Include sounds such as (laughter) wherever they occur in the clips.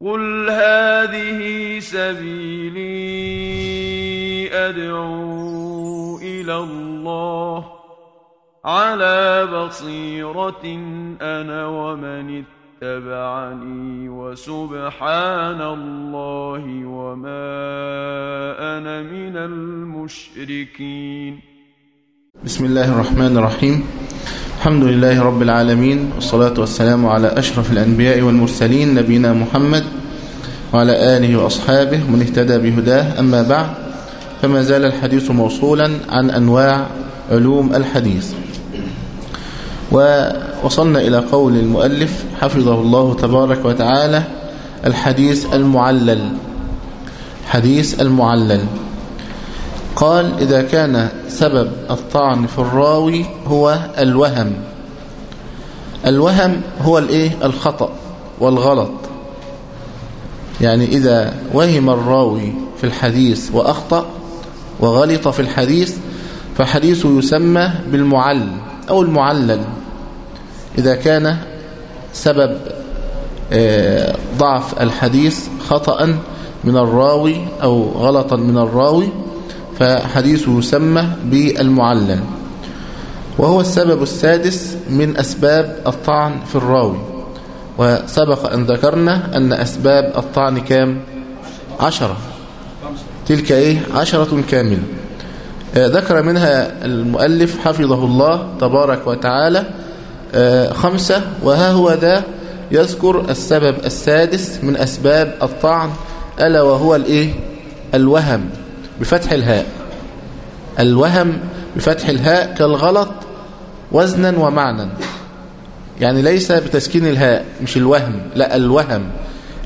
قل هذه سبيلي أدعو إلى الله على بصيرة أنا ومن اتبعني وسبحان الله وما أنا من المشركين. بسم الله الرحمن الرحيم. الحمد لله رب العالمين والصلاة والسلام على أشرف الأنبياء والمرسلين نبينا محمد وعلى آله وأصحابه من اهتدى بهداه. أما بعد فما زال الحديث موصولا عن أنواع علوم الحديث. ووصلنا إلى قول المؤلف حفظه الله تبارك وتعالى الحديث المعلل. حديث المعلل. قال إذا كان سبب الطعن في الراوي هو الوهم. الوهم هو الإيه؟ الخطأ والغلط. يعني إذا وهم الراوي في الحديث وأخطأ وغلط في الحديث فحديثه يسمى بالمعل أو المعلل. إذا كان سبب ضعف الحديث خطأ من الراوي أو غلطا من الراوي فحديثه يسمى بالمعلل. وهو السبب السادس من أسباب الطعن في الراوي. وسبق أن ذكرنا أن أسباب الطعن كام؟ عشرة. تلك إيه؟ عشرة كاملة. ذكر منها المؤلف حفظه الله تبارك وتعالى خمسة وها هو ذا يذكر السبب السادس من أسباب الطعن ألا وهو الإيه؟ الوهم بفتح الهاء. الوهم بفتح الهاء كالغلط وزنا ومعنى. يعني ليس بتسكين الهاء مش الوهم لا الوهم.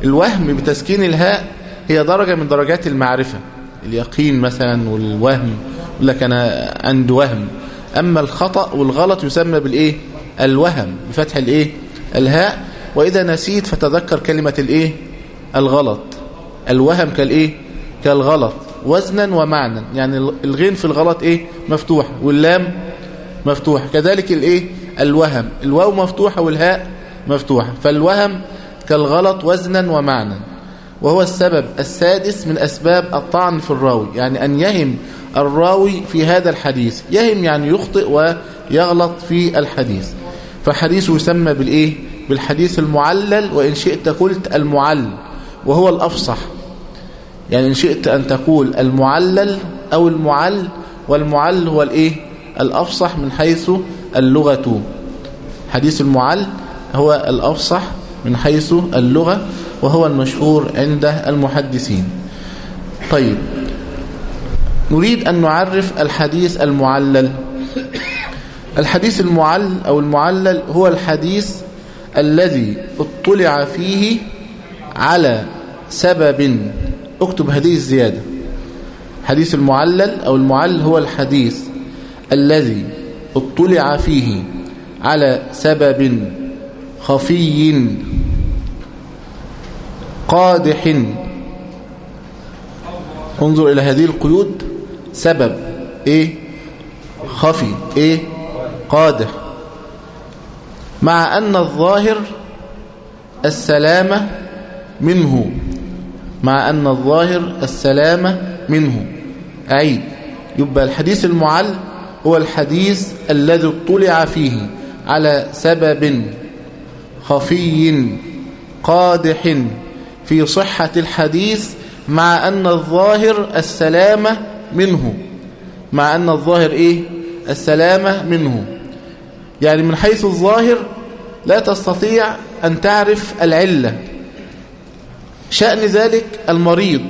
الوهم بتسكين الهاء هي درجة من درجات المعرفة. اليقين مثلا والوهم يقول لك أنا عندي وهم. أما الخطأ والغلط يسمى بالإيه؟ الوهم بفتح الإيه؟ الهاء. وإذا نسيت فتذكر كلمة الإيه؟ الغلط. الوهم كالإيه؟ كالغلط. وزنا ومعنى يعني الغين في الغلط إيه؟ مفتوح واللام مفتوح. كذلك الإيه؟ الوهم. الواو مفتوحة والهاء مفتوحة. فالوهم كالغلط وزنا ومعنى. وهو السبب السادس من أسباب الطعن في الراوي. يعني أن يهم الراوي في هذا الحديث. يهم يعني يخطئ ويغلط في الحديث. فحديثه يسمى بالإيه؟ بالحديث المعلل وإن شئت قلت المعل وهو الأفصح. يعني إن شئت أن تقول المعلل أو المعل والمعل هو الإيه؟ الأفصح من حيث اللغة. حديث المعل هو الأفصح من حيث اللغة وهو المشهور عند المحدثين. طيب نريد أن نعرف الحديث المعلل. الحديث المعل أو المعلل هو الحديث الذي اطلع فيه على سبب. اكتب هذه الزيادة. حديث المعلل أو المعل هو الحديث الذي اطلع فيه على سبب خفي قادح. انظر إلى هذه القيود. سبب إيه؟ خفي إيه؟ قادح. مع أن الظاهر السلامة منه. مع أن الظاهر السلامة منه. أعيد يبقى الحديث المعل هو الحديث الذي اطلع فيه على سبب خفي قادح في صحة الحديث مع أن الظاهر السلامة منه. مع أن الظاهر إيه؟ السلامة منه. يعني من حيث الظاهر لا تستطيع أن تعرف العلة. شأن ذلك المريض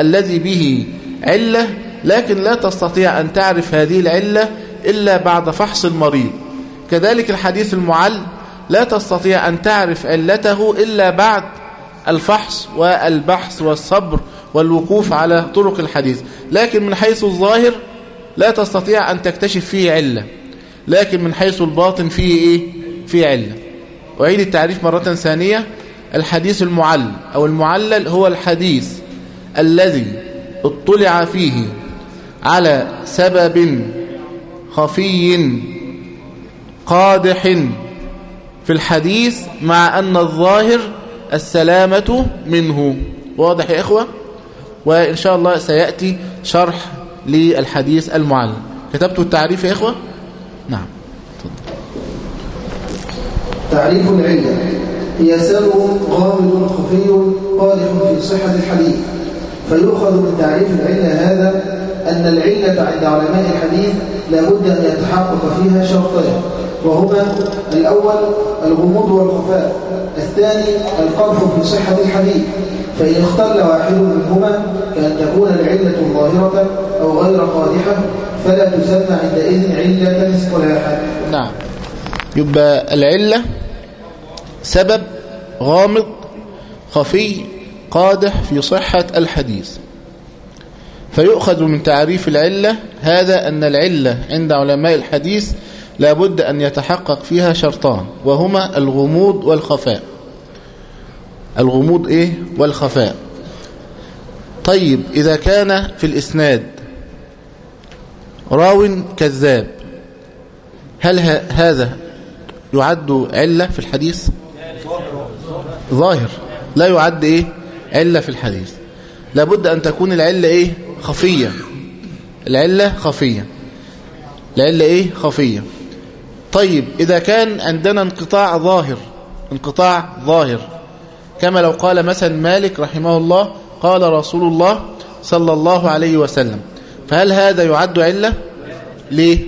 الذي به علة لكن لا تستطيع أن تعرف هذه العلة إلا بعد فحص المريض. كذلك الحديث المعل لا تستطيع أن تعرف علته إلا بعد الفحص والبحث والصبر والوقوف على طرق الحديث. لكن من حيث الظاهر لا تستطيع أن تكتشف فيه علة. لكن من حيث الباطن فيه إيه؟ فيه علة. أعيد التعريف مرة ثانية. الحديث المعلل أو المعلل هو الحديث الذي اطلع فيه على سبب خفي قادح في الحديث مع أن الظاهر السلامة منه. واضح يا إخوة؟ وإن شاء الله سيأتي شرح للحديث المعلم كتبتوا التعريف يا إخوة؟ نعم. تعريف العلة. هي سبب غامض خفي قادح في صحة الحديث. فيؤخذ من تعريف العلة هذا أن العلة عند علماء الحديث لابد أن يتحقق فيها شرطين وهما الأول الغموض والخفاء الثاني القدح في صحة الحديث فإن اختل واحد منهما كأن تكون العلة ظاهرة أو غير قادحة فلا تسمى عندئذ علة اصطلاحا. نعم. يبقى العلة سبب غامض خفي قادح في صحة الحديث. فيؤخذ من تعريف العلة هذا أن العلة عند علماء الحديث لابد أن يتحقق فيها شرطان وهما الغموض والخفاء. الغموض إيه؟ والخفاء. طيب إذا كان في الإسناد راو كذاب هل هذا يعد علة في الحديث؟ ظاهر. لا يعد إيه؟ علة في الحديث. لابد أن تكون العلة إيه؟ خفية. العلة خفية. العلة إيه؟ خفية. طيب إذا كان عندنا انقطاع ظاهر انقطاع ظاهر كما لو قال مثلا مالك رحمه الله قال رسول الله صلى الله عليه وسلم. فهل هذا يعد علة؟ ليه؟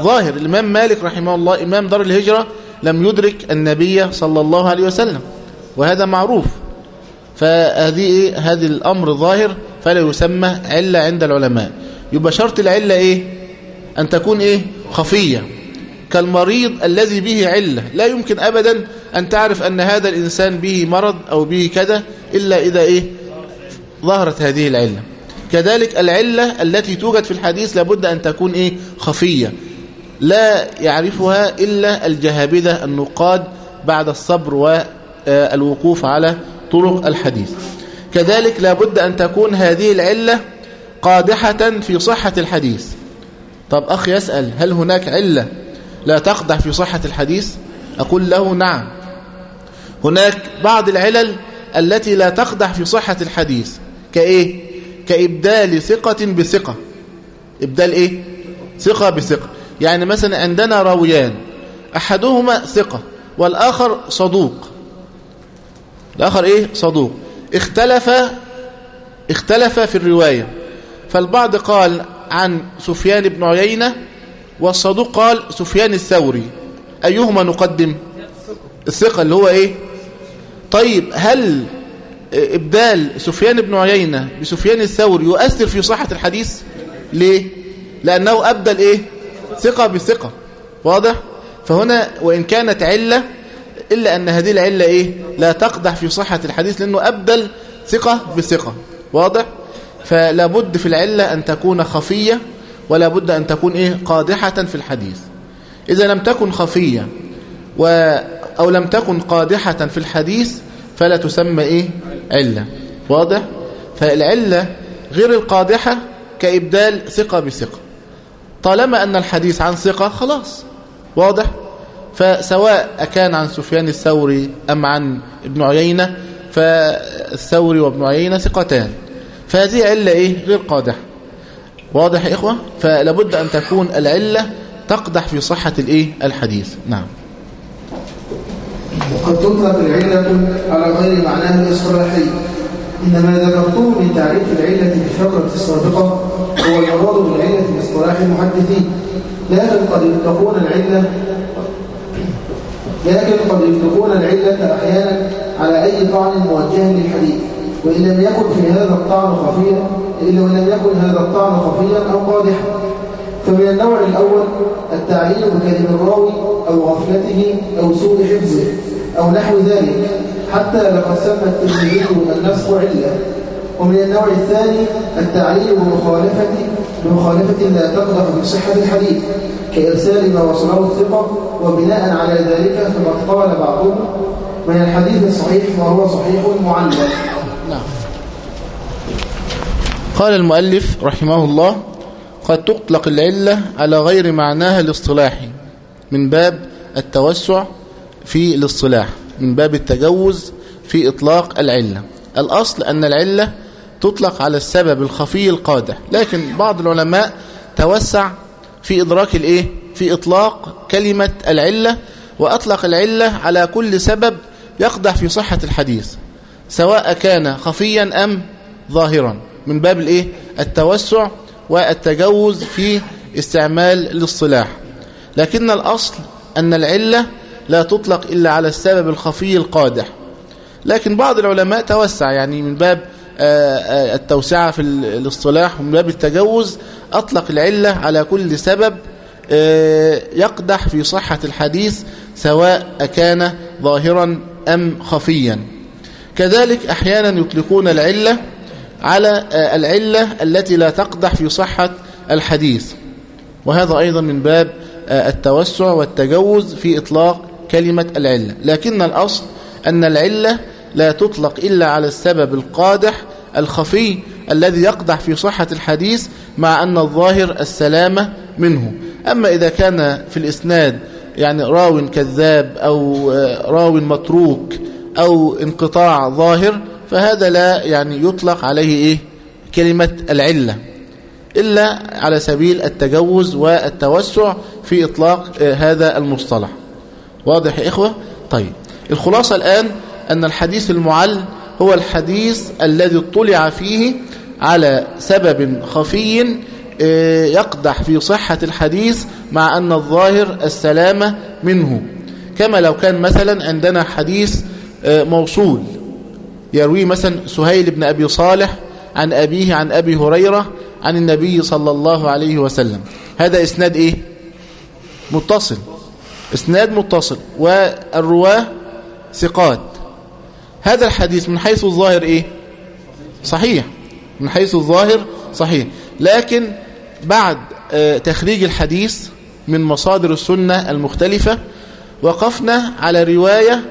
ظاهر. الإمام مالك رحمه الله إمام دار الهجرة لم يدرك النبي صلى الله عليه وسلم وهذا معروف. فهذه هذه الأمر ظاهر فلا يسمى علة عند العلماء. يبقى شرط العلة إيه؟ أن تكون إيه؟ خفية. كالمريض الذي به علة. لا يمكن أبدا أن تعرف أن هذا الإنسان به مرض أو به كذا إلا إذا إيه؟ ظهرت هذه العلة. كذلك العلة التي توجد في الحديث لابد أن تكون إيه؟ خفية. لا يعرفها إلا الجهابذة النقاد بعد الصبر والوقوف على طرق الحديث. كذلك لابد أن تكون هذه العلة قادحة في صحة الحديث. طب أخي يسأل هل هناك علة لا تقدح في صحة الحديث؟ أقول له نعم. هناك بعض العلل التي لا تقدح في صحة الحديث. كإيه؟ كإبدال ثقة بثقة. إبدال إيه؟ ثقة بثقة. يعني مثلا عندنا راويان أحدهما ثقة والآخر صدوق. الآخر إيه؟ صدوق. اختلف اختلف في الرواية. فالبعض قال عن سفيان بن عيينة والصدوق قال سفيان الثوري. أيهما نقدم؟ الثقة اللي هو إيه؟ طيب هل إبدال سفيان بن عيينة بسفيان الثوري يؤثر في صحة الحديث؟ ليه؟ لأنه أبدل إيه؟ ثقة بثقة. واضح؟ فهنا وإن كانت علة إلا أن هذه العلة إيه؟ لا تقدح في صحة الحديث لأنه أبدل ثقة بثقة. واضح؟ فلا بد في العلة أن تكون خفية ولا بد أن تكون إيه؟ قادحة في الحديث. إذا لم تكن خفية و أو لم تكن قادحة في الحديث فلا تسمى إيه؟ علة. واضح؟ فالعلة غير القادحة كإبدال ثقة بثقة. طالما أن الحديث عن ثقة خلاص. واضح؟ فسواء كان عن سفيان الثوري أم عن ابن عيينة فالثوري وابن عيينة ثقتان. فهذه علة إيه؟ غير قادحة. واضح يا إخوة؟ فلابد أن تكون العلة تقدح في صحة الإيه؟ الحديث. نعم. وقد تطلق العلة على غير معناها الاصطلاحي. إنما ذكرته من تعريف العلة في الفقرة السابقة هو المراد بالعلة في اصطلاح المحدثين. لكن قد يطلقون العلة لكن قد يطلقون العلة أحيانا على أي طعن موجه للحديث وإن لم يكن في هذا الطعن خفيا إلا وإن لم يكن هذا الطعن خفيا أو قادحا. فمن النوع الأول التعليل بكلم الراوي أو غفلته أو سوء حفظه أو نحو ذلك حتى لقد سمى الترمذي النسخ علة. ومن النوع الثاني التعليل بمخالفة بمخالفة لا تقدح بصحة الحديث كإرسال ما وصله الثقة وبناء على ذلك فقد قال بعضهم من الحديث الصحيح وهو صحيح معلل نعم. قال المؤلف رحمه الله قد تطلق العلة على غير معناها الاصطلاحي من باب التوسع في الاصطلاح من باب التجوز في إطلاق العلة. الأصل أن العلة تطلق على السبب الخفي القادح لكن بعض العلماء توسع في إدراك الإيه؟ في إطلاق كلمة العلة وأطلق العلة على كل سبب يقدح في صحة الحديث سواء كان خفيا أم ظاهرا من باب الإيه؟ التوسع والتجوز في استعمال الاصطلاح لكن الأصل أن العلة لا تطلق إلا على السبب الخفي القادح لكن بعض العلماء توسع يعني من باب التوسعة في الاصطلاح ومن باب التجوز أطلق العلة على كل سبب يقدح في صحة الحديث سواء كان ظاهرا أم خفيا. كذلك أحيانا يطلقون العلة على العلة التي لا تقدح في صحة الحديث. وهذا أيضا من باب التوسع والتجوز في إطلاق كلمة العلة. لكن الأصل أن العلة لا تطلق إلا على السبب القادح الخفي الذي يقدح في صحة الحديث مع أن الظاهر السلامة منه. أما إذا كان في الإسناد يعني راو كذاب أو راو متروك أو انقطاع ظاهر فهذا لا يعني يطلق عليه إيه؟ كلمة العلة. إلا على سبيل التجوز والتوسع في إطلاق هذا المصطلح. واضح يا إخوة؟ طيب. الخلاصة الآن أن الحديث المعل هو الحديث الذي اطلع فيه على سبب خفي يقدح في صحة الحديث مع أن الظاهر السلامة منه. كما لو كان مثلا عندنا حديث موصول يروي مثلا سهيل بن أبي صالح عن أبيه عن أبي هريرة عن النبي صلى الله عليه وسلم. هذا إسناد إيه؟ متصل. إسناد متصل. والرواة ثقات. هذا الحديث من حيث الظاهر إيه؟ صحيح. من حيث الظاهر صحيح. لكن بعد تخريج الحديث من مصادر السنة المختلفة وقفنا على رواية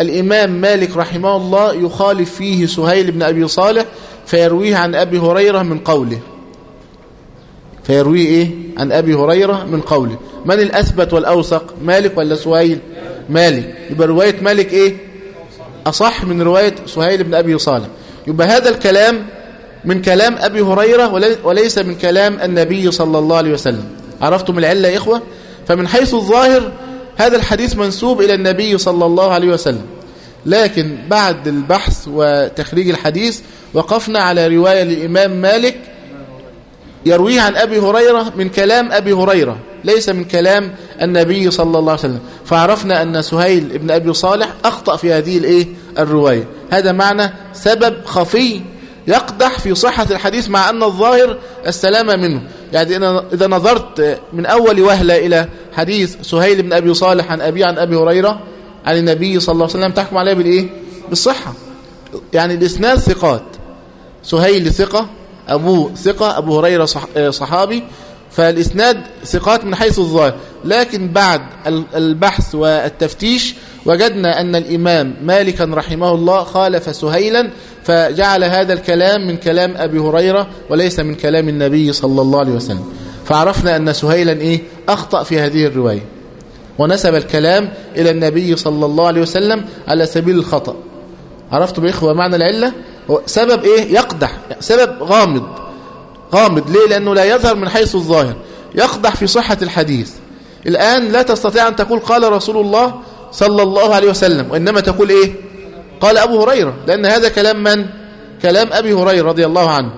الإمام مالك رحمه الله يخالف فيه سهيل بن أبي صالح فيرويه عن أبي هريرة من قوله. فيرويه إيه؟ عن أبي هريرة من قوله. من الأثبت والأوثق مالك ولا سهيل؟ مالك. يبقى رواية مالك إيه؟ أصح من رواية سهيل بن أبي صالح. يبقى هذا الكلام من كلام أبي هريرة وليس من كلام النبي صلى الله عليه وسلم. عرفتم العلة يا إخوة؟ فمن حيث الظاهر هذا الحديث منسوب إلى النبي صلى الله عليه وسلم. لكن بعد البحث وتخريج الحديث وقفنا على رواية للإمام مالك يرويه عن أبي هريرة من كلام أبي هريرة ليس من كلام النبي صلى الله عليه وسلم. فعرفنا أن سهيل بن أبي صالح أخطأ في هذه الإيه الرواية. هذا معنى سبب خفي يقدح في صحة الحديث مع أن الظاهر السلامة منه. يعني إذا نظرت من أول وهلة إلى حديث سهيل بن أبي صالح عن أبي عن أبي هريرة عن النبي صلى الله عليه وسلم تحكم عليه بالإيه؟ بالصحة. يعني الإسناد ثقات. سهيل ثقة أبوه ثقة أبو هريرة صحابي. فالإسناد ثقات من حيث الظاهر. لكن بعد البحث والتفتيش وجدنا أن الإمام مالكا رحمه الله خالف سهيلا فجعل هذا الكلام من كلام أبي هريرة وليس من كلام النبي صلى الله عليه وسلم. فعرفنا أن سهيلا إيه؟ أخطأ في هذه الرواية. ونسب الكلام إلى النبي صلى الله عليه وسلم على سبيل الخطأ. عرفتم يا إخوة معنى العلة؟ سبب إيه؟ يقدح سبب غامض. غامض. ليه؟ لأنه لا يظهر من حيث الظاهر. يقدح في صحة الحديث. الآن لا تستطيع أن تقول قال رسول الله صلى الله عليه وسلم وإنما تقول إيه؟ قال أبو هريرة. لأن هذا كلام من؟ كلام أبي هريرة رضي الله عنه.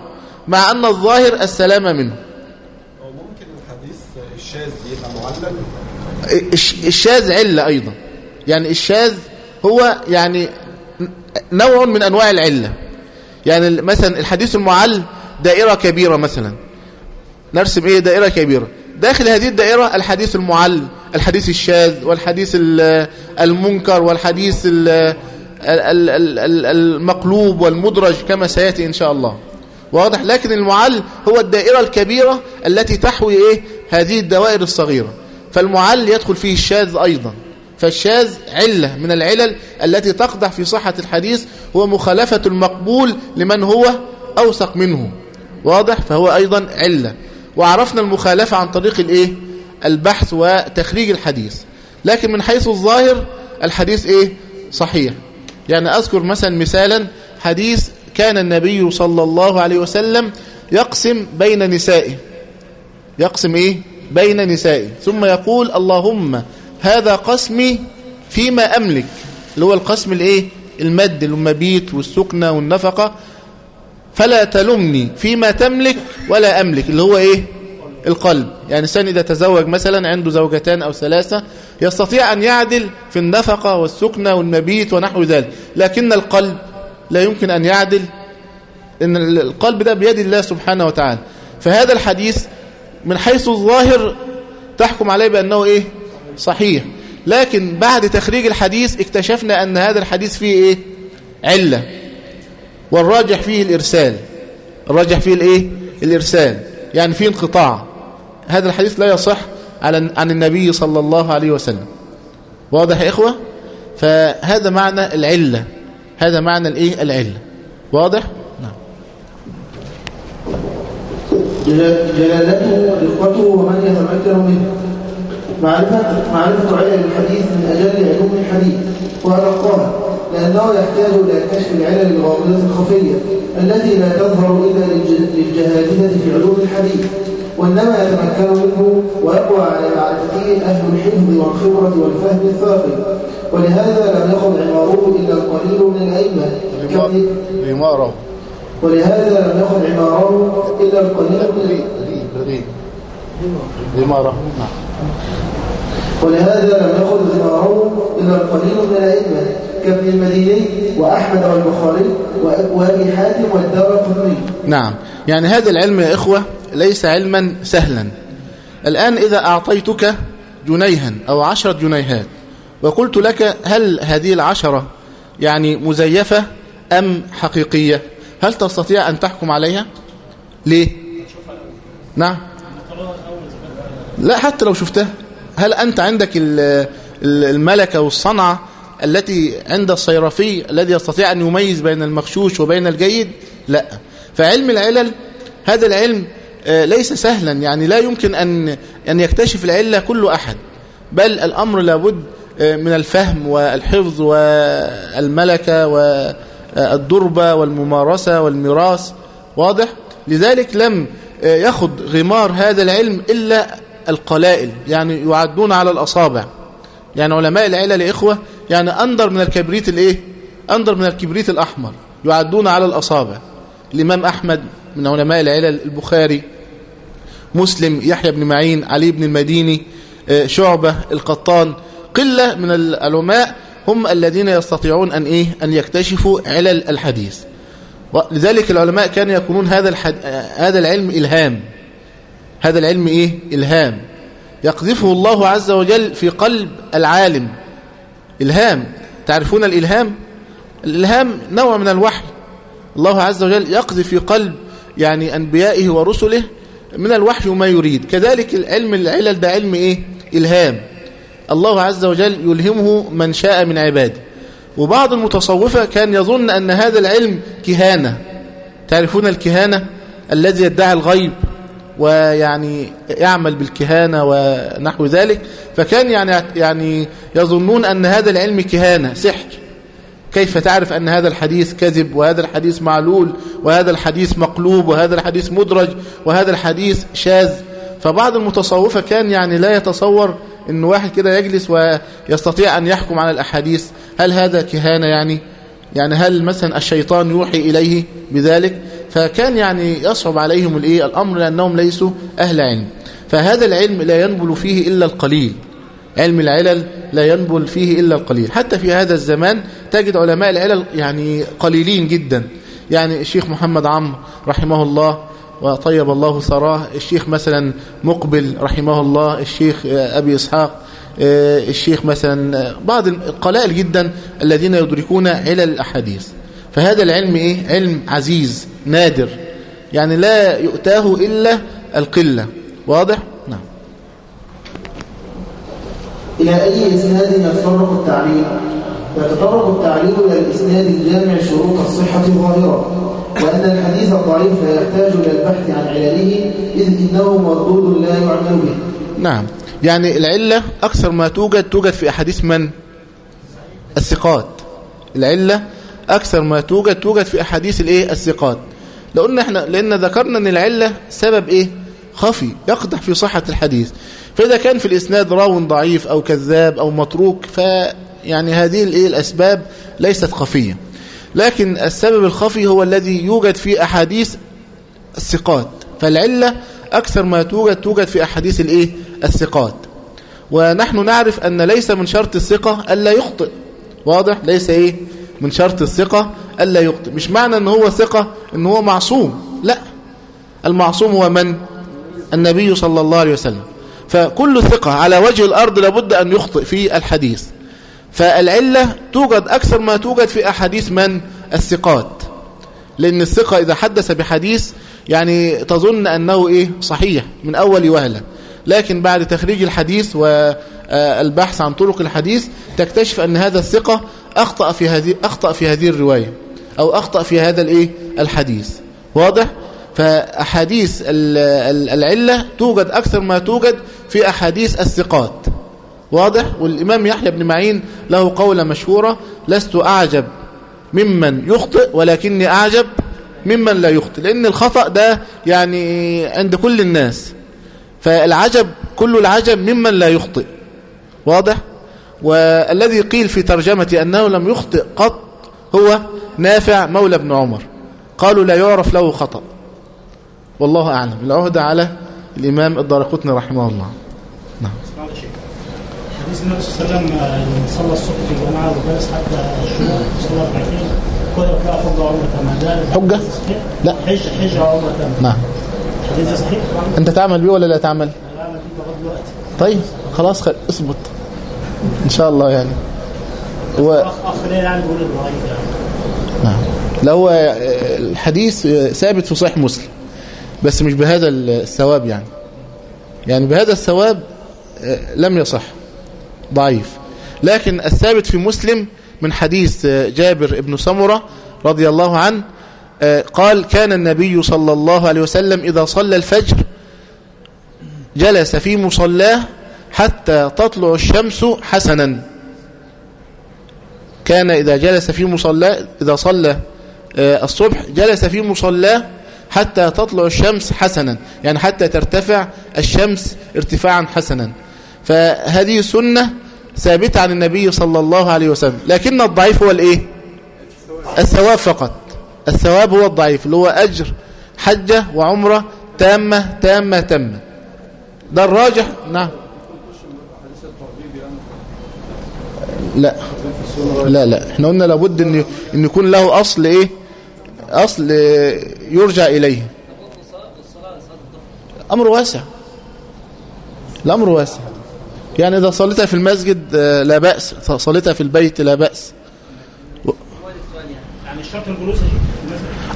مع أن الظاهر السلامة منه. ممكن الحديث الشاذ يبقى معلق الشاذ علة أيضا. يعني الشاذ هو يعني نوع من أنواع العلة. يعني مثلا الحديث المعل دائرة كبيرة مثلا. نرسم إيه دائرة كبيرة؟ داخل هذه الدائرة الحديث المعل الحديث الشاذ والحديث المنكر والحديث المقلوب والمدرج كما سيأتي إن شاء الله. واضح؟ لكن المعل هو الدائرة الكبيرة التي تحوي إيه؟ هذه الدوائر الصغيرة. فالمعل يدخل فيه الشاذ أيضا. فالشاذ علة من العلل التي تقدح في صحة الحديث هو مخالفة المقبول لمن هو أوثق منه. واضح؟ فهو أيضا علة. وعرفنا المخالفة عن طريق الإيه؟ البحث وتخريج الحديث. لكن من حيث الظاهر الحديث إيه؟ صحيح. يعني أذكر مثلا مثالا حديث كان النبي صلى الله عليه وسلم يقسم بين نسائه. يقسم إيه؟ بين نسائه. ثم يقول اللهم هذا قسمي فيما أملك. اللي هو القسم الإيه؟ المد المبيت والسكنة والنفقة فلا تلمني فيما تملك ولا أملك اللي هو إيه؟ القلب. يعني الإنسان إذا تزوج مثلا عنده زوجتان أو ثلاثة يستطيع أن يعدل في النفقة والسكنة والمبيت ونحو ذلك. لكن القلب لا يمكن أن يعدل إن القلب ده بيد الله سبحانه وتعالى. فهذا الحديث من حيث الظاهر تحكم عليه بأنه إيه؟ صحيح. لكن بعد تخريج الحديث اكتشفنا أن هذا الحديث فيه إيه؟ علة. والراجح فيه الإرسال. الراجح فيه الإيه؟ الإرسال. يعني فيه انقطاع. هذا الحديث لا يصح عن النبي صلى الله عليه وسلم. واضح يا إخوة؟ فهذا معنى العلة. هذا معنى الإيه؟ العلة. واضح؟ نعم. جلالته رقته ومن يتمكن منه. معرفة, معرفة علل الحديث من أجل علوم الحديث. وأرقاها لأنه يحتاج إلى كشف العلل الغامضة الخفية التي لا تظهر إلا للجهادة في علوم الحديث. وإنما يتمكن منه ويقوى على معرفته أهل الحفظ والخبرة والفهم الثاقب. ولهذا لم يخض عماره إلا القليل من الأئمة. عماره. ولهذا لم يخض عماره إلا القليل من الأئمة. عماره. ولهذا لم يخض عماره إلا القليل من الأئمة كابن المديني وأحمد والبخاري وأبي حاتم والدار القطني. نعم. يعني هذا العلم يا إخوة ليس علما سهلا. الآن إذا أعطيتك جنيها أو عشرة جنيهات وقلت لك هل هذه العشرة يعني مزيفة أم حقيقية؟ هل تستطيع أن تحكم عليها؟ ليه؟ نعم. لا حتى لو شفتها. هل أنت عندك الملكة والصنعة التي عند الصيرفي الذي يستطيع أن يميز بين المغشوش وبين الجيد؟ لا. فعلم العلل هذا العلم ليس سهلا. يعني لا يمكن أن أن يكتشف العلة كل أحد. بل الأمر لابد من الفهم والحفظ والملكة والدربة والممارسة والميراث. واضح؟ لذلك لم يخض غمار هذا العلم إلا القلائل يعني يعدون على الأصابع. يعني علماء العلل إخوة يعني أندر من الكبريت الإيه؟ أندر من الكبريت الأحمر يعدون على الأصابع. الإمام أحمد من علماء العلل البخاري مسلم يحيى بن معين علي بن المديني شعبة القطان. قلة من العلماء هم الذين يستطيعون أن إيه؟ أن يكتشفوا علل الحديث. لذلك العلماء كانوا يكونون هذا الحد... هذا العلم إلهام. هذا العلم إيه؟ إلهام. يقذفه الله عز وجل في قلب العالم. إلهام. تعرفون الإلهام؟ الإلهام نوع من الوحي. الله عز وجل يقذف في قلب يعني أنبيائه ورسله من الوحي ما يريد. كذلك العلم العلل ده علم إيه؟ إلهام. الله عز وجل يلهمه من شاء من عباده. وبعض المتصوفة كان يظن أن هذا العلم كهانة. تعرفون الكهانة الذي يدعي الغيب؟ ويعني يعمل بالكهانة ونحو ذلك. فكان يعني يعني يظنون أن هذا العلم كهانة سحر. كيف تعرف أن هذا الحديث كذب وهذا الحديث معلول وهذا الحديث مقلوب وهذا الحديث مدرج وهذا الحديث شاذ؟ فبعض المتصوفة كان يعني لا يتصور أن واحد كده يجلس ويستطيع أن يحكم على الأحاديث. هل هذا كهانة يعني؟ يعني هل مثلا الشيطان يوحي إليه بذلك؟ فكان يعني يصعب عليهم الإيه؟ الأمر لأنهم ليسوا أهل علم. فهذا العلم لا ينبل فيه إلا القليل. علم العلل لا ينبل فيه إلا القليل. حتى في هذا الزمان تجد علماء العلل يعني قليلين جدا. يعني الشيخ محمد عمرو رحمه الله وطيب الله ثراه. الشيخ مثلا مقبل رحمه الله. الشيخ أبي إسحاق الشيخ مثلا بعض القلائل جدا الذين يدركون علل الأحاديث. فهذا العلم إيه؟ علم عزيز نادر. يعني لا يؤتاه إلا القلة. واضح؟ نعم. إلى أي إسناد يتطرق التعليل يتطرق التعليل إلى الإسناد الجامع شروط الصحة ظاهرة وأن الحديث الضعيف لا يحتاج إلى البحث عن علله إذ إنه مردود لا يعمل به. نعم. يعني العلة أكثر ما توجد توجد في أحاديث من؟ الثقات. العلة أكثر ما توجد توجد في أحاديث الإيه؟ الثقات. لو قلنا إحنا لأن ذكرنا أن العلة سبب إيه؟ خفي يقدح في صحة الحديث. فإذا كان في الإسناد راو ضعيف أو كذاب أو متروك فيعني هذه الإيه؟ الأسباب ليست خفية. لكن السبب الخفي هو الذي يوجد في أحاديث الثقات. فالعلة أكثر ما توجد توجد في أحاديث الإيه؟ الثقات. ونحن نعرف أن ليس من شرط الثقة ألا يخطئ. واضح؟ ليس إيه؟ من شرط الثقة ألا يخطئ مش معنى أن هو ثقة أن هو معصوم. لا. المعصوم هو من؟ النبي صلى الله عليه وسلم. فكل ثقة على وجه الأرض لابد أن يخطئ في الحديث. فالعلة توجد أكثر ما توجد في أحاديث من؟ الثقات. لأن الثقة إذا حدث بحديث يعني تظن أنه إيه؟ صحيح من أول وهلة. لكن بعد تخريج الحديث والبحث عن طرق الحديث تكتشف أن هذا الثقة أخطأ في هذه أخطأ في هذه الرواية أو أخطأ في هذا الإيه؟ الحديث. واضح؟ فأحاديث العلة توجد أكثر ما توجد في أحاديث الثقات. واضح؟ والإمام يحيى بن معين له قولة مشهورة لست أعجب ممن يخطئ ولكني أعجب ممن لا يخطئ. لأن الخطأ ده يعني عند كل الناس. فالعجب كل العجب ممن لا يخطئ. واضح؟ والذي قيل في ترجمة أنه لم يخطئ قط هو نافع مولى بن عمر. قالوا لا يعرف له خطأ. والله أعلم. العهدة على الإمام الدارقطني رحمه الله. نعم. حديث النبي صلى الله عليه وسلم صلى الصبح في جماعة وجلس حتى الشروق صلى ركعتين كل ركعة حجة عمرة ما ده حجة؟ لا. حج حج عمرة نعم. الحديث ده صحيح؟ أنت تعمل بيه ولا لا تعمل؟ أنا بعمل فيه لغاية دلوقتي. طيب خلاص خل... شاء الله يعني. و... نعم. لا هو الحديث ثابت في صحيح مسلم بس مش بهذا الثواب يعني. يعني بهذا الثواب لم يصح. ضعيف. لكن الثابت في مسلم من حديث جابر بن سمرة رضي الله عنه قال كان النبي صلى الله عليه وسلم إذا صلى الفجر جلس في مصلاه حتى تطلع الشمس حسنا. كان إذا جلس في مصلاه إذا صلى الصبح جلس في مصلاه حتى تطلع الشمس حسنا. يعني حتى ترتفع الشمس ارتفاعا حسنا. فهذه سنة ثابتة عن النبي صلى الله عليه وسلم. لكن الضعيف هو الإيه؟ الثواب فقط. الثواب هو الضعيف اللي هو أجر حجة وعمرة تامة تامة تامة. ده الراجح؟ نعم. لا. لا لا. إحنا قلنا لابد إن إن يكون له أصل إيه؟ أصل يرجع إليه. أمر واسع. الأمر واسع. يعني إذا صليتها في المسجد لا بأس. صليتها في البيت لا بأس. يعني الجلوس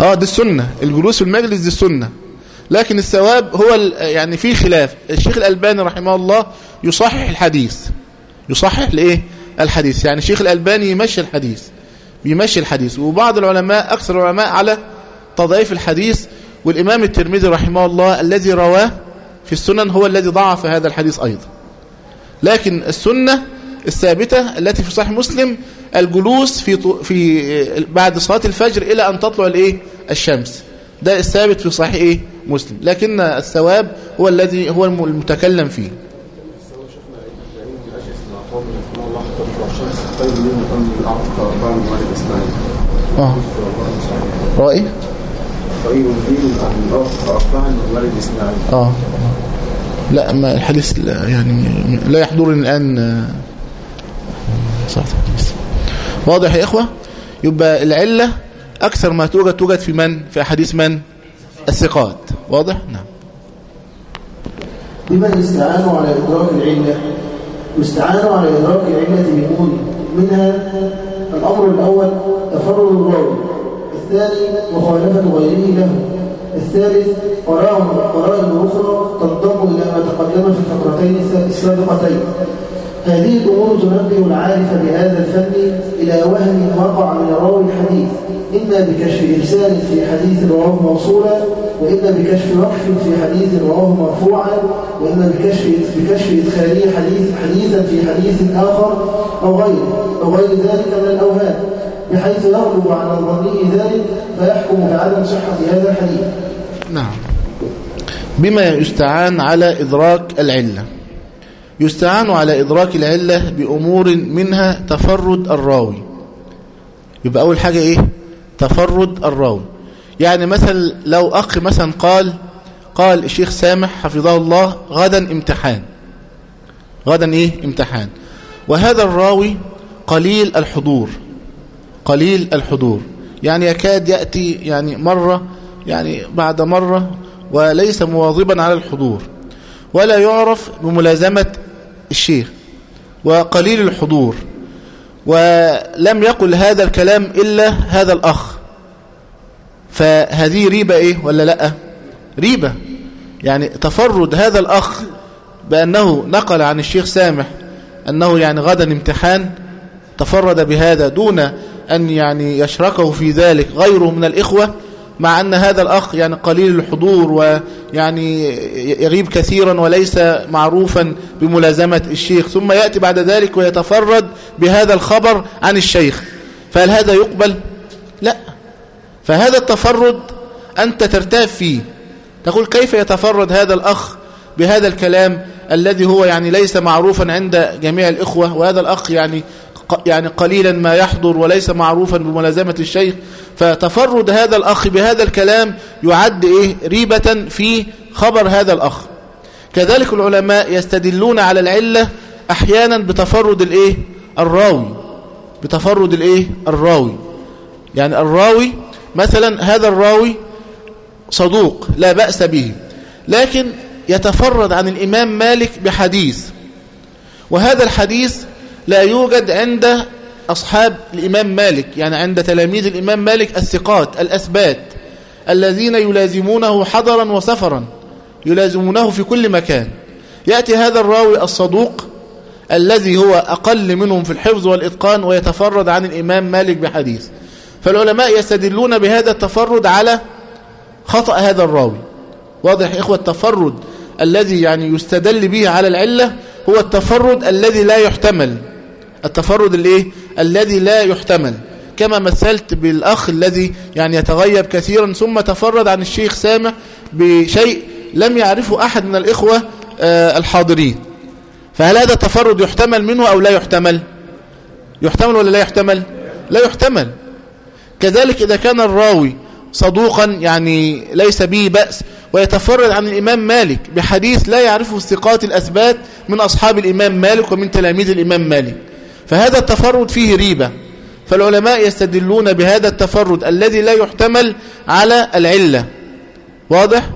آه دي السنة. الجلوس في المجلس دي السنة. لكن الثواب هو يعني في خلاف. الشيخ الألباني رحمه الله يصحح الحديث. يصحح الايه الحديث. يعني الشيخ الألباني يمشي الحديث بيمشي الحديث. وبعض العلماء أكثر العلماء على تضعيف الحديث. والإمام الترمذي رحمه الله الذي رواه في السنن هو الذي ضعف هذا الحديث أيضا. لكن السنة الثابتة التي في صحيح مسلم الجلوس في في بعد صلاة الفجر إلى أن تطلع الإيه؟ الشمس. ده الثابت في صحيح إيه مسلم. لكن الثواب هو الذي هو المتكلم فيه. آه. هو إيه خير دين أن أرفع من ولد إسماعيل آه. لا ما الحديث يعني لا يحضرني الآن صحة الحديث واضح يا إخوة؟ يبقى العلة أكثر ما توجد توجد في من؟ في أحاديث من؟ الثقات. واضح؟ نعم. بما يستعان على إدراك العلة؟ يستعان على إدراك العلة بأمور منها الأمر الأول تفرد الراوي الثاني مخالفة غيره له الثالث قرائن قرائن أخرى تنضم إلى ما تقدم في الفقرتين السابقتين هذه الأمور تنبه العارف بهذا الفن إلى وهم وقع من راوي الحديث. إما بكشف إرسال في حديث رواه موصولا وإما بكشف وقف في حديث رواه مرفوعا وإما بكشف بكشف إدخالي حديث حديثا في حديث آخر أو غيره أو غير ذلك من الأوهام بحيث يغلب على الظني ذلك فيحكم بعدم صحة هذا الحديث. نعم. بما يستعان على إدراك العلة. يستعان على إدراك العلة بأمور منها تفرد الراوي. يبقى أول حاجة إيه؟ تفرد الراوي. يعني مثلا لو أخ مثلا قال قال الشيخ سامح حفظه الله غدا امتحان. غدا إيه؟ امتحان. وهذا الراوي قليل الحضور. قليل الحضور. يعني يكاد يأتي يعني مرة يعني بعد مرة وليس مواظبا على الحضور. ولا يعرف بملازمة الشيخ. وقليل الحضور. ولم يقل هذا الكلام إلا هذا الأخ. فهذه ريبة إيه ولا لأ؟ ريبة. يعني تفرد هذا الأخ بأنه نقل عن الشيخ سامح أنه يعني غدا امتحان تفرد بهذا دون أن يعني يشركه في ذلك غيره من الإخوة. مع أن هذا الأخ يعني قليل الحضور ويعني يغيب كثيرا وليس معروفا بملازمة الشيخ. ثم يأتي بعد ذلك ويتفرد بهذا الخبر عن الشيخ. فهل هذا يقبل؟ لا. فهذا التفرد أنت ترتاب فيه. تقول كيف يتفرد هذا الأخ بهذا الكلام الذي هو يعني ليس معروفا عند جميع الإخوة؟ وهذا الأخ يعني يعني قليلا ما يحضر وليس معروفا بملازمة الشيخ. فتفرد هذا الأخ بهذا الكلام يعد إيه؟ ريبة في خبر هذا الأخ. كذلك العلماء يستدلون على العلة أحيانا بتفرد الإيه؟ الراوي. بتفرد الإيه؟ الراوي. يعني الراوي مثلا هذا الراوي صدوق لا بأس به لكن يتفرد عن الإمام مالك بحديث. وهذا الحديث لا يوجد عند أصحاب الإمام مالك يعني عند تلاميذ الإمام مالك الثقات الأثبات الذين يلازمونه حضرا وسفرا يلازمونه في كل مكان. يأتي هذا الراوي الصدوق الذي هو أقل منهم في الحفظ والإتقان ويتفرد عن الإمام مالك بحديث. فالعلماء يستدلون بهذا التفرد على خطأ هذا الراوي. واضح إخوة التفرد الذي يعني يستدل به على العلة هو التفرد الذي لا يحتمل. التفرد الايه؟ الذي لا يحتمل. كما مثلت بالأخ الذي يعني يتغيب كثيرا ثم تفرد عن الشيخ سامح بشيء لم يعرفه أحد من الإخوة آه الحاضرين. فهل هذا التفرد يحتمل منه أو لا يحتمل؟ يحتمل ولا لا يحتمل؟ لا يحتمل. كذلك إذا كان الراوي صدوقا يعني ليس به بأس ويتفرد عن الإمام مالك بحديث لا يعرفه الثقات الأثبات من أصحاب الإمام مالك ومن تلاميذ الإمام مالك. فهذا التفرد فيه ريبة فالعلماء يستدلون بهذا التفرد الذي لا يحتمل على العلة واضح؟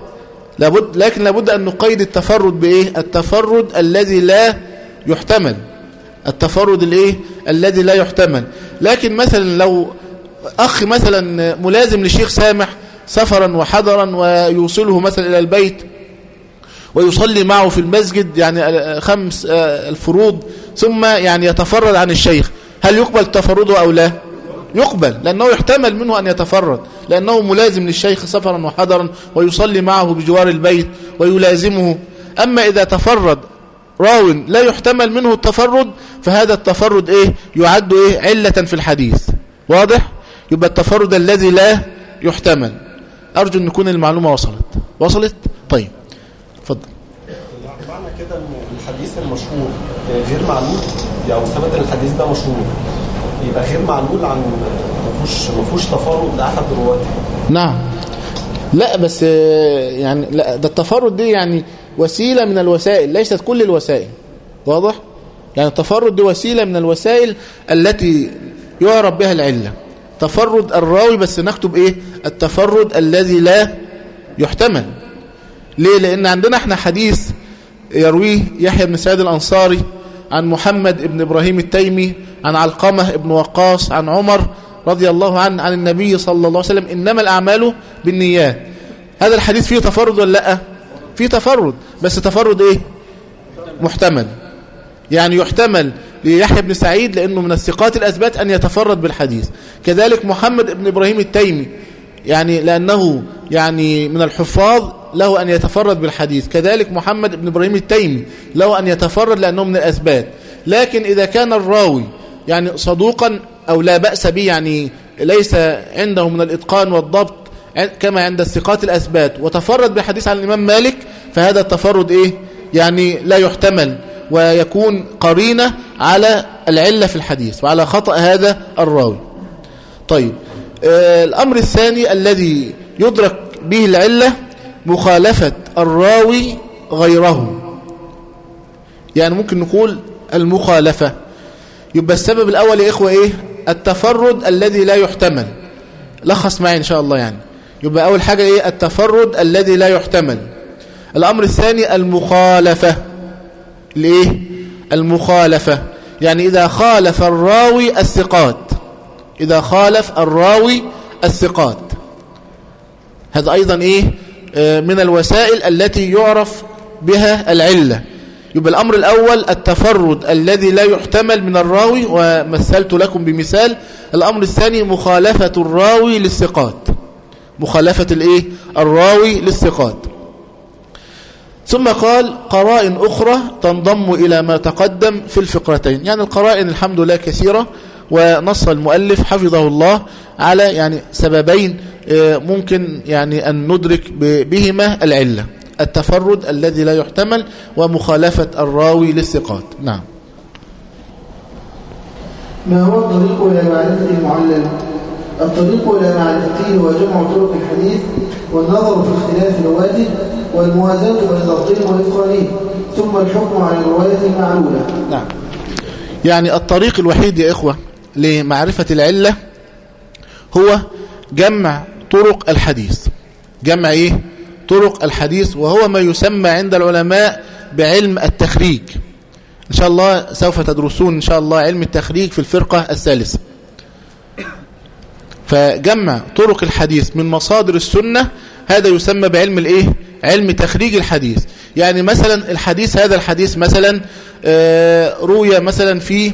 لابد لكن لابد أن نقيد التفرد بإيه؟ التفرد الذي لا يحتمل التفرد الإيه؟ الذي لا يحتمل لكن مثلا لو أخ مثلا ملازم للشيخ سامح سفرا وحضرا ويوصله مثلا إلى البيت ويصلي معه في المسجد يعني خمس الفروض ثم يعني يتفرد عن الشيخ. هل يقبل تفرده أو لا؟ يقبل لأنه يحتمل منه أن يتفرد لأنه ملازم للشيخ سفرا وحضرا ويصلي معه بجوار البيت ويلازمه. أما إذا تفرد راو لا يحتمل منه التفرد فهذا التفرد إيه؟ يعد إيه؟ علة في الحديث. واضح؟ يبقى التفرد الذي لا يحتمل. أرجو أن يكون المعلومة وصلت. وصلت؟ طيب اتفضل. معنى كده الحديث المشهور غير معلول. أو ثبت ان الحديث ده مشهور. يبقى غير معلول عن ما فيهوش ما فيهوش تفرد لأحد رواته نعم. لا بس يعني لا ده التفرد دي يعني وسيلة من الوسائل ليست كل الوسائل. واضح؟ يعني التفرد دي وسيلة من الوسائل التي يعرف بها العلة. تفرد الراوي بس نكتب إيه؟ التفرد الذي لا يحتمل. ليه؟ لأن عندنا إحنا حديث يرويه يحيى بن سعيد الأنصاري عن محمد بن إبراهيم التيمي عن علقمة بن وقاص عن عمر رضي الله عنه عن النبي صلى الله عليه وسلم إنما الأعمال بالنيات. هذا الحديث فيه تفرد ولا لأ؟ فيه تفرد. بس تفرد إيه؟ محتمل. يعني يحتمل ليحيى بن سعيد لأنه من الثقات الأثبات أن يتفرد بالحديث. كذلك محمد بن إبراهيم التيمي يعني لأنه يعني من الحفاظ له أن يتفرد بالحديث. كذلك محمد بن إبراهيم التيمي له أن يتفرد لأنه من الأثبات. لكن إذا كان الراوي يعني صدوقا أو لا بأس به يعني ليس عنده من الإتقان والضبط كما عند الثقات الأثبات وتفرد بحديث عن الإمام مالك فهذا التفرد إيه؟ يعني لا يحتمل ويكون قرينة على العلة في الحديث وعلى خطأ هذا الراوي. طيب آه الأمر الثاني الذي يدرك به العلة مخالفة الراوي غيره. يعني ممكن نقول المخالفة. يبقى السبب الأول يا إخوة إيه؟ التفرد الذي لا يحتمل. لخص معي إن شاء الله يعني. يبقى أول حاجة إيه؟ التفرد الذي لا يحتمل. الأمر الثاني المخالفة. لإيه المخالفة. يعني إذا خالف الراوي الثقات. إذا خالف الراوي الثقات. هذا أيضا إيه؟ من الوسائل التي يعرف بها العلة. يبقى الأمر الأول التفرد الذي لا يحتمل من الراوي ومثلت لكم بمثال. الأمر الثاني مخالفة الراوي للثقات. مخالفة الإيه؟ الراوي للثقات. ثم قال قرائن أخرى تنضم إلى ما تقدم في الفقرتين. يعني القرائن الحمد لله كثيرة ونص المؤلف حفظه الله على يعني سببين ممكن يعني أن ندرك بهما العلة. التفرد الذي لا يحتمل ومخالفة الراوي للثقات. نعم. ما هو الطريق إلى معرفة المعلم؟ الطريق إلى معرفته هو جمع طرق الحديث والنظر في اختلاف رواته والموازنة بين وإتقانهم ثم الحكم على الرواية المعلولة. نعم. يعني الطريق الوحيد يا إخوة لمعرفة العلة هو جمع طرق الحديث. جمع إيه؟ طرق الحديث وهو ما يسمى عند العلماء بعلم التخريج. إن شاء الله سوف تدرسون إن شاء الله علم التخريج في الفرقة الثالثة. فجمع طرق الحديث من مصادر السنة هذا يسمى بعلم الإيه؟ علم تخريج الحديث. يعني مثلا الحديث هذا الحديث مثلا روي مثلا في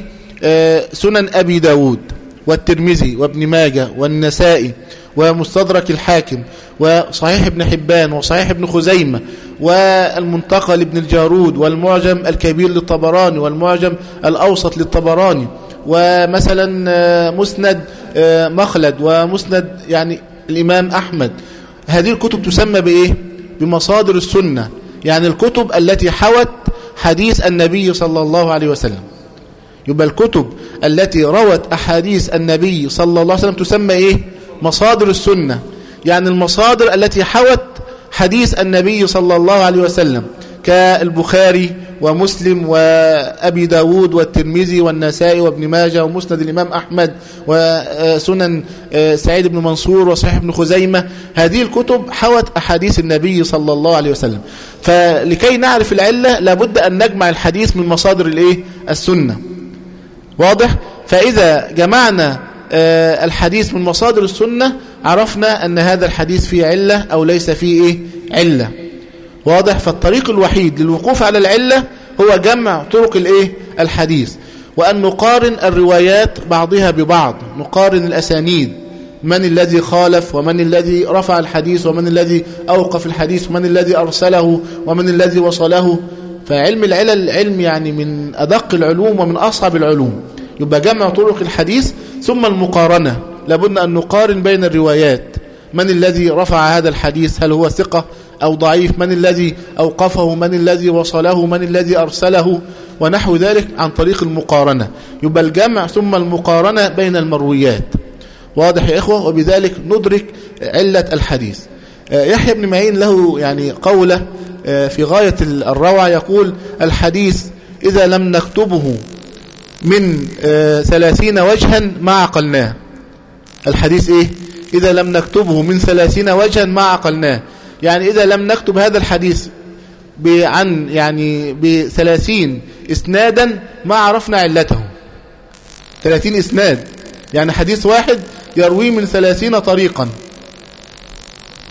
سنن أبي داود والترمذي وابن ماجه والنسائي ومستدرك الحاكم وصحيح ابن حبان وصحيح ابن خزيمة والمنتقى لابن الجارود والمعجم الكبير للطبراني والمعجم الأوسط للطبراني ومثلا مسند مخلد ومسند يعني الإمام أحمد. هذه الكتب تسمى بإيه؟ بمصادر السنة يعني الكتب التي حوت حديث النبي صلى الله عليه وسلم. يبقى الكتب التي روت أحاديث النبي صلى الله عليه وسلم تسمى إيه؟ مصادر السنة. يعني المصادر التي حوت حديث النبي صلى الله عليه وسلم كالبخاري ومسلم وأبي داود والترمذي والنسائي وابن ماجه ومسند الإمام أحمد وسنن سعيد بن منصور وصحيح ابن خزيمة. هذه الكتب حوت أحاديث النبي صلى الله عليه وسلم. فلكي نعرف العلة لابد أن نجمع الحديث من مصادر الإيه؟ السنة. واضح؟ فإذا جمعنا الحديث من مصادر السنة عرفنا أن هذا الحديث فيه علة أو ليس فيه إيه؟ علة. واضح؟ فالطريق الوحيد للوقوف على العلة هو جمع طرق الإيه؟ الحديث. وأن نقارن الروايات بعضها ببعض. نقارن الأسانيد. من الذي خالف؟ ومن الذي رفع الحديث؟ ومن الذي أوقف الحديث؟ ومن الذي أرسله؟ ومن الذي وصله؟ فعلم العلل علم يعني من أدق العلوم ومن أصعب العلوم. يبقى جمع طرق الحديث ثم المقارنة. لابد أن نقارن بين الروايات. من الذي رفع هذا الحديث؟ هل هو ثقة أو ضعيف؟ من الذي أوقفه؟ من الذي وصله؟ من الذي أرسله؟ ونحو ذلك عن طريق المقارنة. يبقى الجمع ثم المقارنة بين المرويات. واضح يا إخوة؟ وبذلك ندرك علة الحديث. يحيى بن معين له يعني قولة في غاية الروعة يقول الحديث إذا لم نكتبه من ثلاثين وجها ما عقلناه. الحديث إيه؟ إذا لم نكتبه من ثلاثين وجها ما عقلناه. يعني إذا لم نكتب هذا الحديث عن يعني بثلاثين إسنادا ما عرفنا علته. ثلاثين إسناد. يعني حديث واحد يروي من ثلاثين طريقا.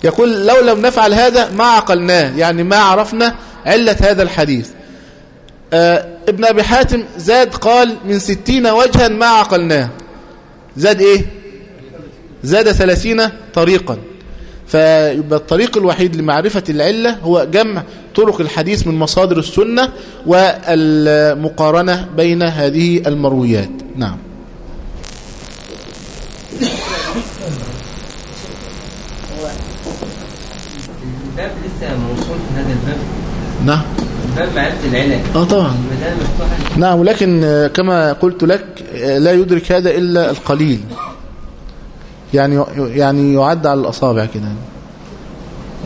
يقول لو لم نفعل هذا ما عقلناه يعني ما عرفنا علة هذا الحديث. آه ابن أبي حاتم زاد قال من ستين وجها ما عقلناه. زاد إيه؟ زاد ثلاثين طريقا. فيبقى الطريق الوحيد لمعرفة العلة هو جمع طرق الحديث من مصادر السنة والمقارنة بين هذه المرويات. نعم. الباب لسه موصول في هذا الباب. نعم. الباب معرفة العلل آه طبعا. نعم ولكن آه، كما قلت لك آه، لا يدرك هذا إلا القليل. يعني يعني يعد على الأصابع كده.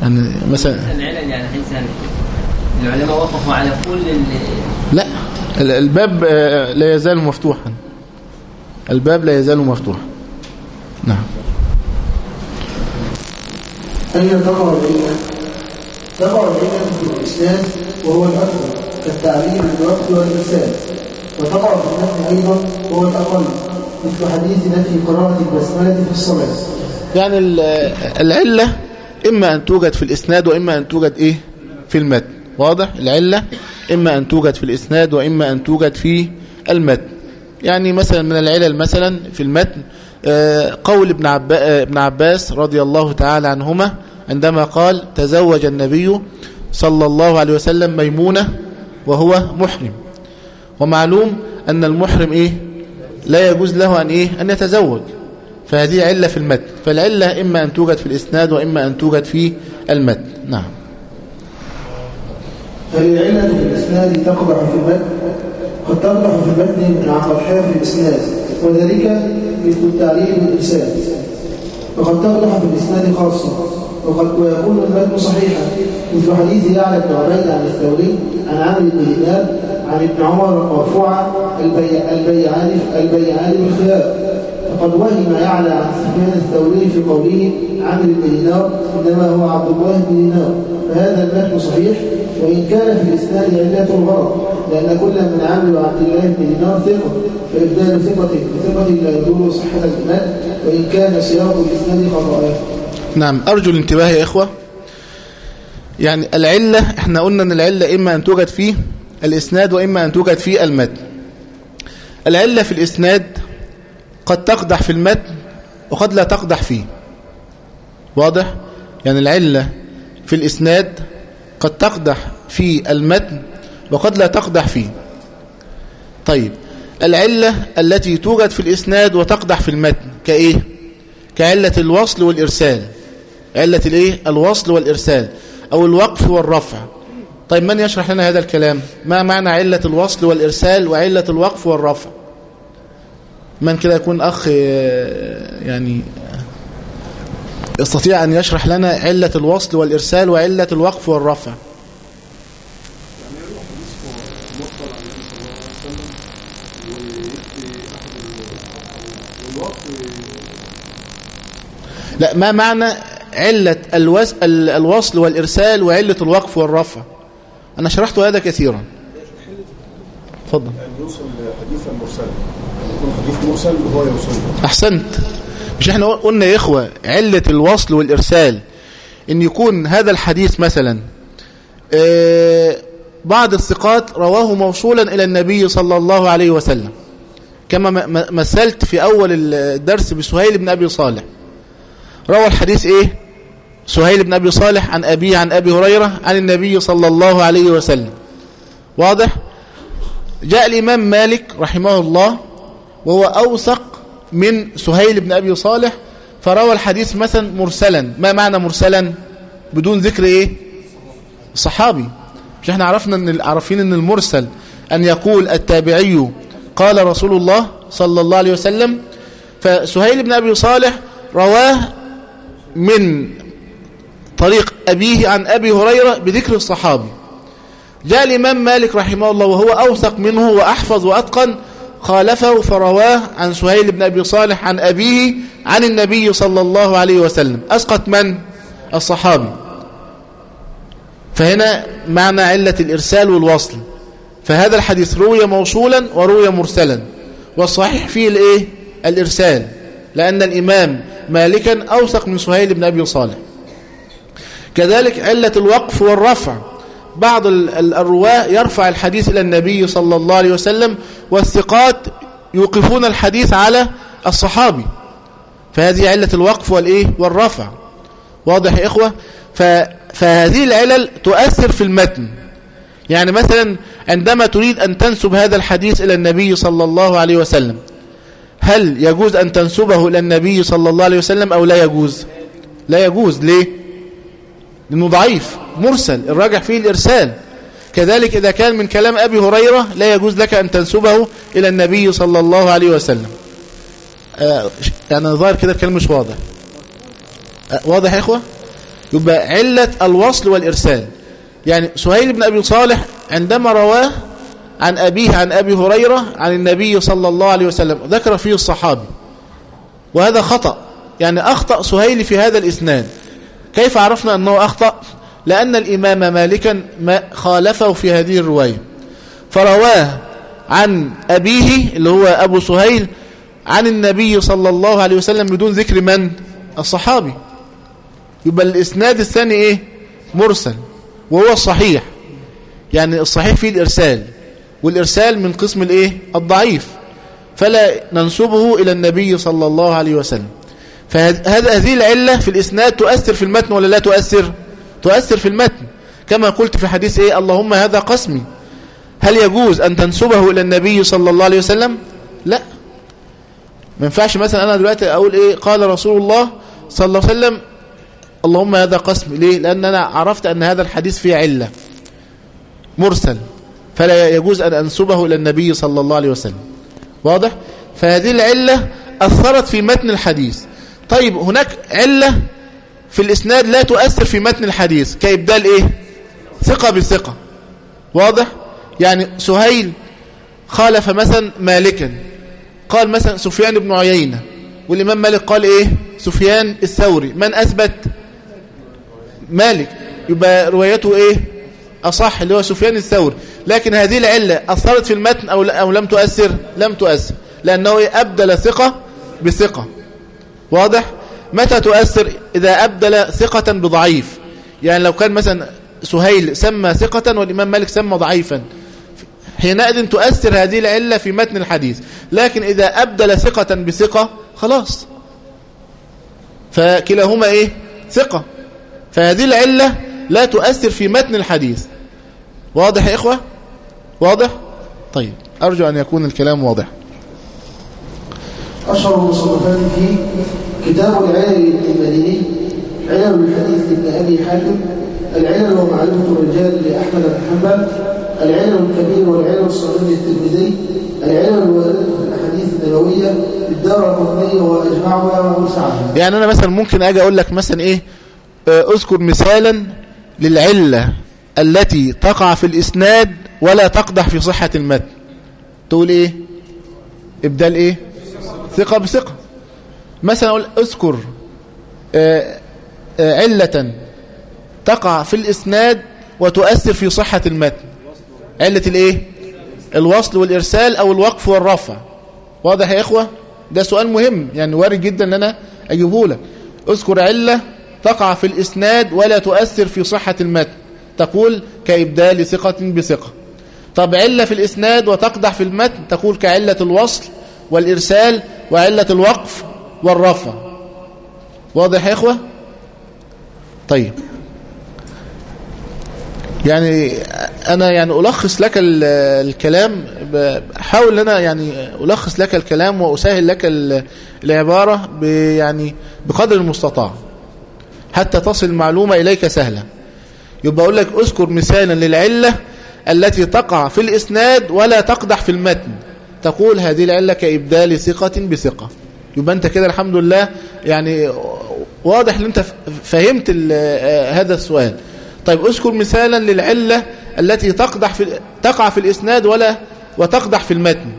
يعني مثلا العلل يعني حيث العلماء وقفوا على كل ال- لا ال- الباب آه، لا يزال مفتوحا. الباب لا يزال مفتوحا. نعم. أين العلة؟ تقع في الإسناد وهو الأكثر كالتعليم بالوقت والإرسال وتقع في النفي أيضا وهو الأقل مثل حديث نفي قراءة البسملة في الصلاة. يعني ال- العلة إما أن توجد في الإسناد وإما أن توجد إيه؟ في المتن. واضح؟ العلة إما أن توجد في الإسناد وإما أن توجد في المتن. يعني مثلا من العلل مثلا في المتن آه، قول آه، ابن عباس رضي الله تعالى عنهما عندما قال تزوج النبي صلى الله عليه وسلم ميمونة وهو محرم. ومعلوم أن المحرم إيه؟ لا يجوز له أن إيه؟ أن يتزوج. فهذه علة في المتن فالعلة إما أن توجد في الإسناد وإما أن توجد في المتن نعم. فالعلة في الإسناد تقبح في المتن قد تقبح في المتن مع قبحها في الإسناد وذلك مثل التعليل بالإرسال وقد تقبح في الإسناد خاصة. ويكون المتن صحيحا. مثل حديث يعلى بن عبيد عن الثوري عن عامر بن دينار عن ابن عمر مرفوعا البيع البيعان البيعان بالخيار فقد وهم يعلى عن سفيان الثوري في قوله عامر بن دينار إنما هو عبد الله بن دينار فهذا المتن صحيح وإن كان في الإسناد علة الغرض لأن كل من عامر وعبد الله بن دينار ثقة. فإبدال ثقة بثقه لا يدور صحة الإيمان وإن كان سياق الإسناد خطأ. نعم أرجو الانتباه يا إخوة. يعني العلة إحنا قلنا أن العلة إما أن توجد في الإسناد وإما أن توجد في المتن. العلة في الإسناد قد تقدح في المتن وقد لا تقدح فيه. واضح؟ يعني العلة في الإسناد قد تقدح في المتن وقد لا تقدح فيه. طيب العلة التي توجد في الإسناد وتقدح في المتن كإيه؟ كعلة الوصل والإرسال. علة الإيه؟ الوصل والإرسال أو الوقف والرفع. طيب من يشرح لنا هذا الكلام؟ ما معنى علة الوصل والإرسال وعلة الوقف والرفع؟ من كده يكون أخ آه، يعني يستطيع أن يشرح لنا علة الوصل والإرسال وعلة الوقف والرفع؟ لا ما معنى علة الوصل والإرسال وعلة الوقف والرفع. أنا شرحت هذا كثيرا. تفضل. يوصل يكون حديث مرسل وهو يوصل. أحسنت. مش إحنا قلنا يا إخوة علة الوصل والإرسال. إن يكون هذا الحديث مثلا آه، بعض الثقات رواه موصولا إلى النبي صلى الله عليه وسلم. كما مثلت في أول الدرس بسهيل بن أبي صالح. روى الحديث إيه؟ سهيل بن أبي صالح عن أبيه عن أبي هريرة عن النبي صلى الله عليه وسلم. واضح؟ جاء الإمام مالك رحمه الله وهو أوثق من سهيل بن أبي صالح فروى الحديث مثلا مرسلا. ما معنى مرسلا؟ بدون ذكر إيه؟ صحابي. مش إحنا عرفنا إن عارفين إن المرسل أن يقول التابعي قال رسول الله صلى الله عليه وسلم فسهيل بن أبي صالح رواه من طريق أبيه عن أبي هريرة بذكر الصحابي. جاء الإمام مالك رحمه الله وهو أوثق منه وأحفظ وأتقن خالفه فرواه عن سهيل بن أبي صالح عن أبيه عن النبي صلى الله عليه وسلم. أسقط من؟ الصحابي. فهنا معنى علة الإرسال والوصل. فهذا الحديث روي موصولا وروي مرسلا. والصحيح فيه الإيه؟ الإرسال. لأن الإمام مالكا أوثق من سهيل بن أبي صالح. كذلك علة الوقف والرفع. بعض ال- ال- الرواة يرفع الحديث إلى النبي صلى الله عليه وسلم والثقات يوقفون الحديث على الصحابي. فهذه علة الوقف والإيه؟ والرفع. واضح يا إخوة. فهذه العلل تؤثر في المتن. يعني مثلا عندما تريد أن تنسب هذا الحديث إلى النبي صلى الله عليه وسلم هل يجوز أن تنسبه إلى النبي صلى الله عليه وسلم أو لا يجوز؟ لا يجوز. ليه؟ لأنه ضعيف مرسل الراجح فيه الإرسال. كذلك إذا كان من كلام أبي هريرة لا يجوز لك أن تنسبه إلى النبي صلى الله عليه وسلم. آه يعني ظاهر كده الكلام مش واضح. آه واضح يا إخوة؟ يبقى علة الوصل والإرسال. يعني سهيل بن أبي صالح عندما رواه عن أبيه عن أبي هريرة عن النبي صلى الله عليه وسلم. ذكر فيه الصحابي. وهذا خطأ. يعني أخطأ سهيل في هذا الإسناد. كيف عرفنا أنه أخطأ؟ لأن الإمام مالكا ما خالفه في هذه الرواية. فرواه عن أبيه اللي هو أبو سهيل عن النبي صلى الله عليه وسلم بدون ذكر من؟ الصحابي. يبقى الإسناد الثاني إيه؟ مرسل. وهو الصحيح يعني الصحيح فيه الإرسال. والإرسال من قسم الإيه؟ الضعيف. فلا ننسبه إلى النبي صلى الله عليه وسلم. فهذا هذه العلة في الإسناد تؤثر في المتن ولا لا تؤثر؟ تؤثر في المتن. كما قلت في حديث إيه؟ اللهم هذا قسمي. هل يجوز أن تنسبه إلى النبي صلى الله عليه وسلم؟ لا. ما ينفعش مثلا أنا دلوقتي أقول إيه؟ قال رسول الله صلى الله عليه وسلم اللهم هذا قسمي. ليه؟ لأن أنا عرفت أن هذا الحديث فيه علة. مرسل. فلا يجوز أن أنسبه إلى النبي صلى الله عليه وسلم. واضح؟ فهذه العلة أثرت في متن الحديث. طيب هناك علة في الإسناد لا تؤثر في متن الحديث كإبدال إيه؟ ثقة بالثقة. واضح؟ يعني سهيل خالف مثلا مالكا. قال مثلا سفيان بن عيينة. والإمام مالك قال إيه؟ سفيان الثوري. من أثبت؟ مالك. يبقى روايته إيه؟ أصح اللي هو سفيان الثوري. لكن هذه العلة أثرت في المتن أو, أو لم تؤثر؟ لم تؤثر. لأنه أبدل ثقة بثقة. واضح؟ متى تؤثر إذا أبدل ثقة بضعيف؟ يعني لو كان مثلا سهيل سمى ثقة والإمام مالك سمى ضعيفا. حينئذ تؤثر هذه العلة في متن الحديث. لكن إذا أبدل ثقة بثقة خلاص. فكلاهما إيه؟ ثقة. فهذه العلة لا تؤثر في متن الحديث. واضح يا إخوة؟ واضح؟ طيب. أرجو أن يكون الكلام واضح. أشهر المصنفات فيه كتاب العلل المديني علل الحديث لابن أبي حاتم العلل ومعرفة الرجال لأحمد بن حنبل العلل الكبير والعلل الصغير للترمذي العلل الواردة في الأحاديث النبوية القطنية وأجمعها وسعها يعني أنا مثلا ممكن أجي أقول لك مثلا إيه؟ آه، أذكر مثالا للعلة التي تقع في الإسناد ولا تقدح في صحة المتن تقول إيه؟ إبدال إيه؟ ثقة بثقة. مثلا أقول أذكر آه، آه، علة تقع في الإسناد وتؤثر في صحة المتن علة الإيه؟ الوصل والإرسال أو الوقف والرفع. واضح يا إخوة؟ ده سؤال مهم يعني وارد جدا أن أنا أجيبه لك. أذكر علة تقع في الإسناد ولا تؤثر في صحة المتن تقول كإبدال ثقة بثقة. طب علة في الإسناد وتقدح في المتن تقول كعلة الوصل والإرسال وعلة الوقف والرفع. واضح يا إخوة؟ طيب. يعني أنا يعني ألخص لك ال- الكلام أحاول أنا يعني ألخص لك الكلام وأسهل لك ال- العبارة يعني بقدر المستطاع حتى تصل المعلومة إليك سهلة. يبقى أقول لك أذكر مثالا للعلة التي تقع في الإسناد ولا تقدح في المتن. تقول هذه العلة كإبدال ثقة بثقة. يبقى أنت كده الحمد لله يعني واضح إن أنت فهمت آه، هذا السؤال. طيب أذكر مثالا للعلة التي تقدح في تقع في الإسناد ولا وتقدح في المتن.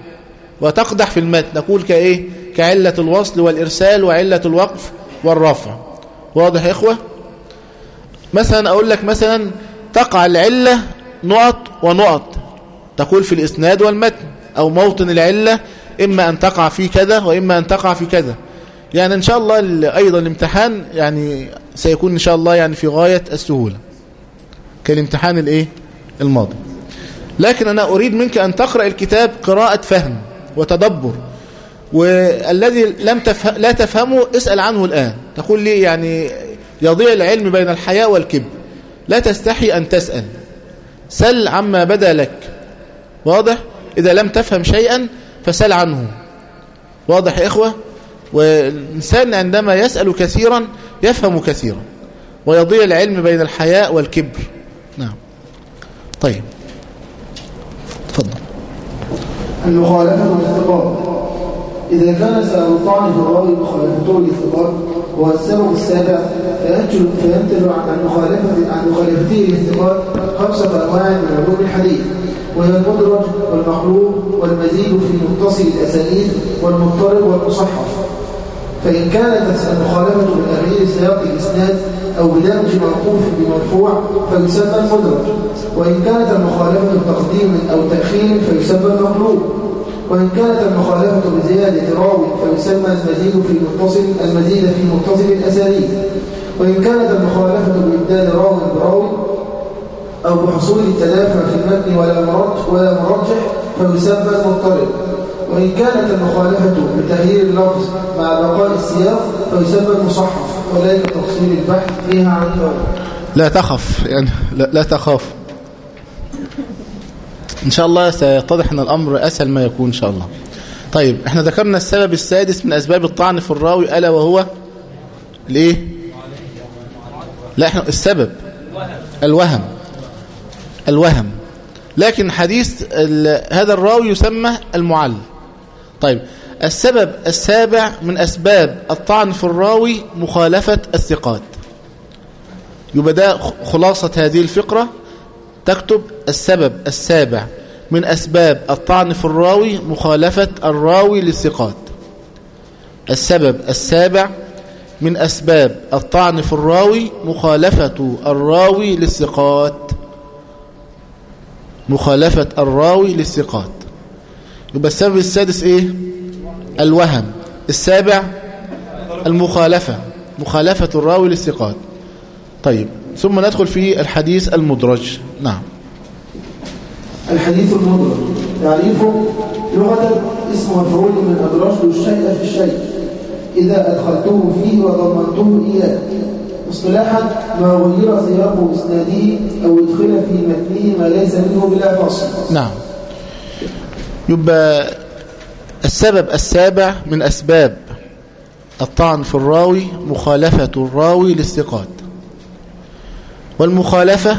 وتقدح في المتن. نقول كإيه؟ كعلة الوصل والإرسال وعلة الوقف والرفع. واضح يا إخوة؟ مثلا أقول لك مثلا تقع العلة نقط ونقط. تقول في الإسناد والمتن أو موطن العلة إما أن تقع في كذا وإما أن تقع في كذا. يعني إن شاء الله ال- أيضا الامتحان يعني سيكون إن شاء الله يعني في غاية السهولة. كالامتحان الإيه؟ الماضي. لكن أنا أريد منك أن تقرأ الكتاب قراءة فهم وتدبر. والذي لم تفهم لا تفهمه اسأل عنه الآن. تقول لي يعني يضيع العلم بين الحياء والكبر. لا تستحي أن تسأل. سل عما بدا لك. واضح؟ إذا لم تفهم شيئا فسل عنه. واضح يا إخوة؟ والإنسان عندما يسأل كثيرا يفهم كثيرا. ويضيع العلم بين الحياء والكبر. نعم. طيب. تفضل. المخالفة والثقات إذا كان في الراوي مخالفته للثقات وهو السبب السابع فينتج عن مخالفة عن مخالفته للثقات خمسة أنواع من علوم الحديث وهي المدرج والمقلوب والمزيد في متصل الأسانيد والمضطرب والمصحف. فإن كانت المخالفة تغيير سياق الإسناد أو بدمج موقوف بمرفوع فيسمى المدرج. وإن كانت المخالفة بتقديم أو تأخير فيسمى المقلوب. وإن كانت المخالفة بزيادة راوي فيسمى المزيد في متصل المزيد في متصل الأسانيد وإن كانت المخالفة بإبدال راوي براوي أو بحصول التدافع في المتن ولا مرجح ولا مرجح فيسمى المضطرب. وإن كانت المخالفة بتغيير اللفظ مع بقاء السياق فيسمى المصحف ولكن تفصيل البحث فيها عن لا تخف يعني لا, لا تخاف. إن شاء الله سيتضح أن الأمر أسهل ما يكون إن شاء الله. طيب إحنا ذكرنا السبب السادس من أسباب الطعن في الراوي ألا وهو الإيه؟ لا إحنا السبب الوهم الوهم. لكن حديث هذا الراوي يسمى المعل طيب السبب السابع من أسباب الطعن في الراوي مخالفة الثقات. يبقى ده خلاصة هذه الفقرة. تكتب السبب السابع من أسباب الطعن في الراوي مخالفة الراوي للثقات. السبب السابع من أسباب الطعن في الراوي مخالفة الراوي للثقات. مخالفة الراوي للثقات. يبقى السبب السادس إيه؟ الوهم. السابع المخالفة مخالفة الراوي للثقات. طيب ثم ندخل في الحديث المدرج. نعم. الحديث المدرج تعريفه لغة اسم مفعول من أدرجت الشيء في الشيء. إذا أدخلته فيه وضمنته إياه. اصطلاحا ما غير سياق إسناده أو ادخل في متنه ما ليس منه بلا فصل. نعم. يبقى السبب السابع من أسباب الطعن في الراوي مخالفة الراوي للثقات والمخالفة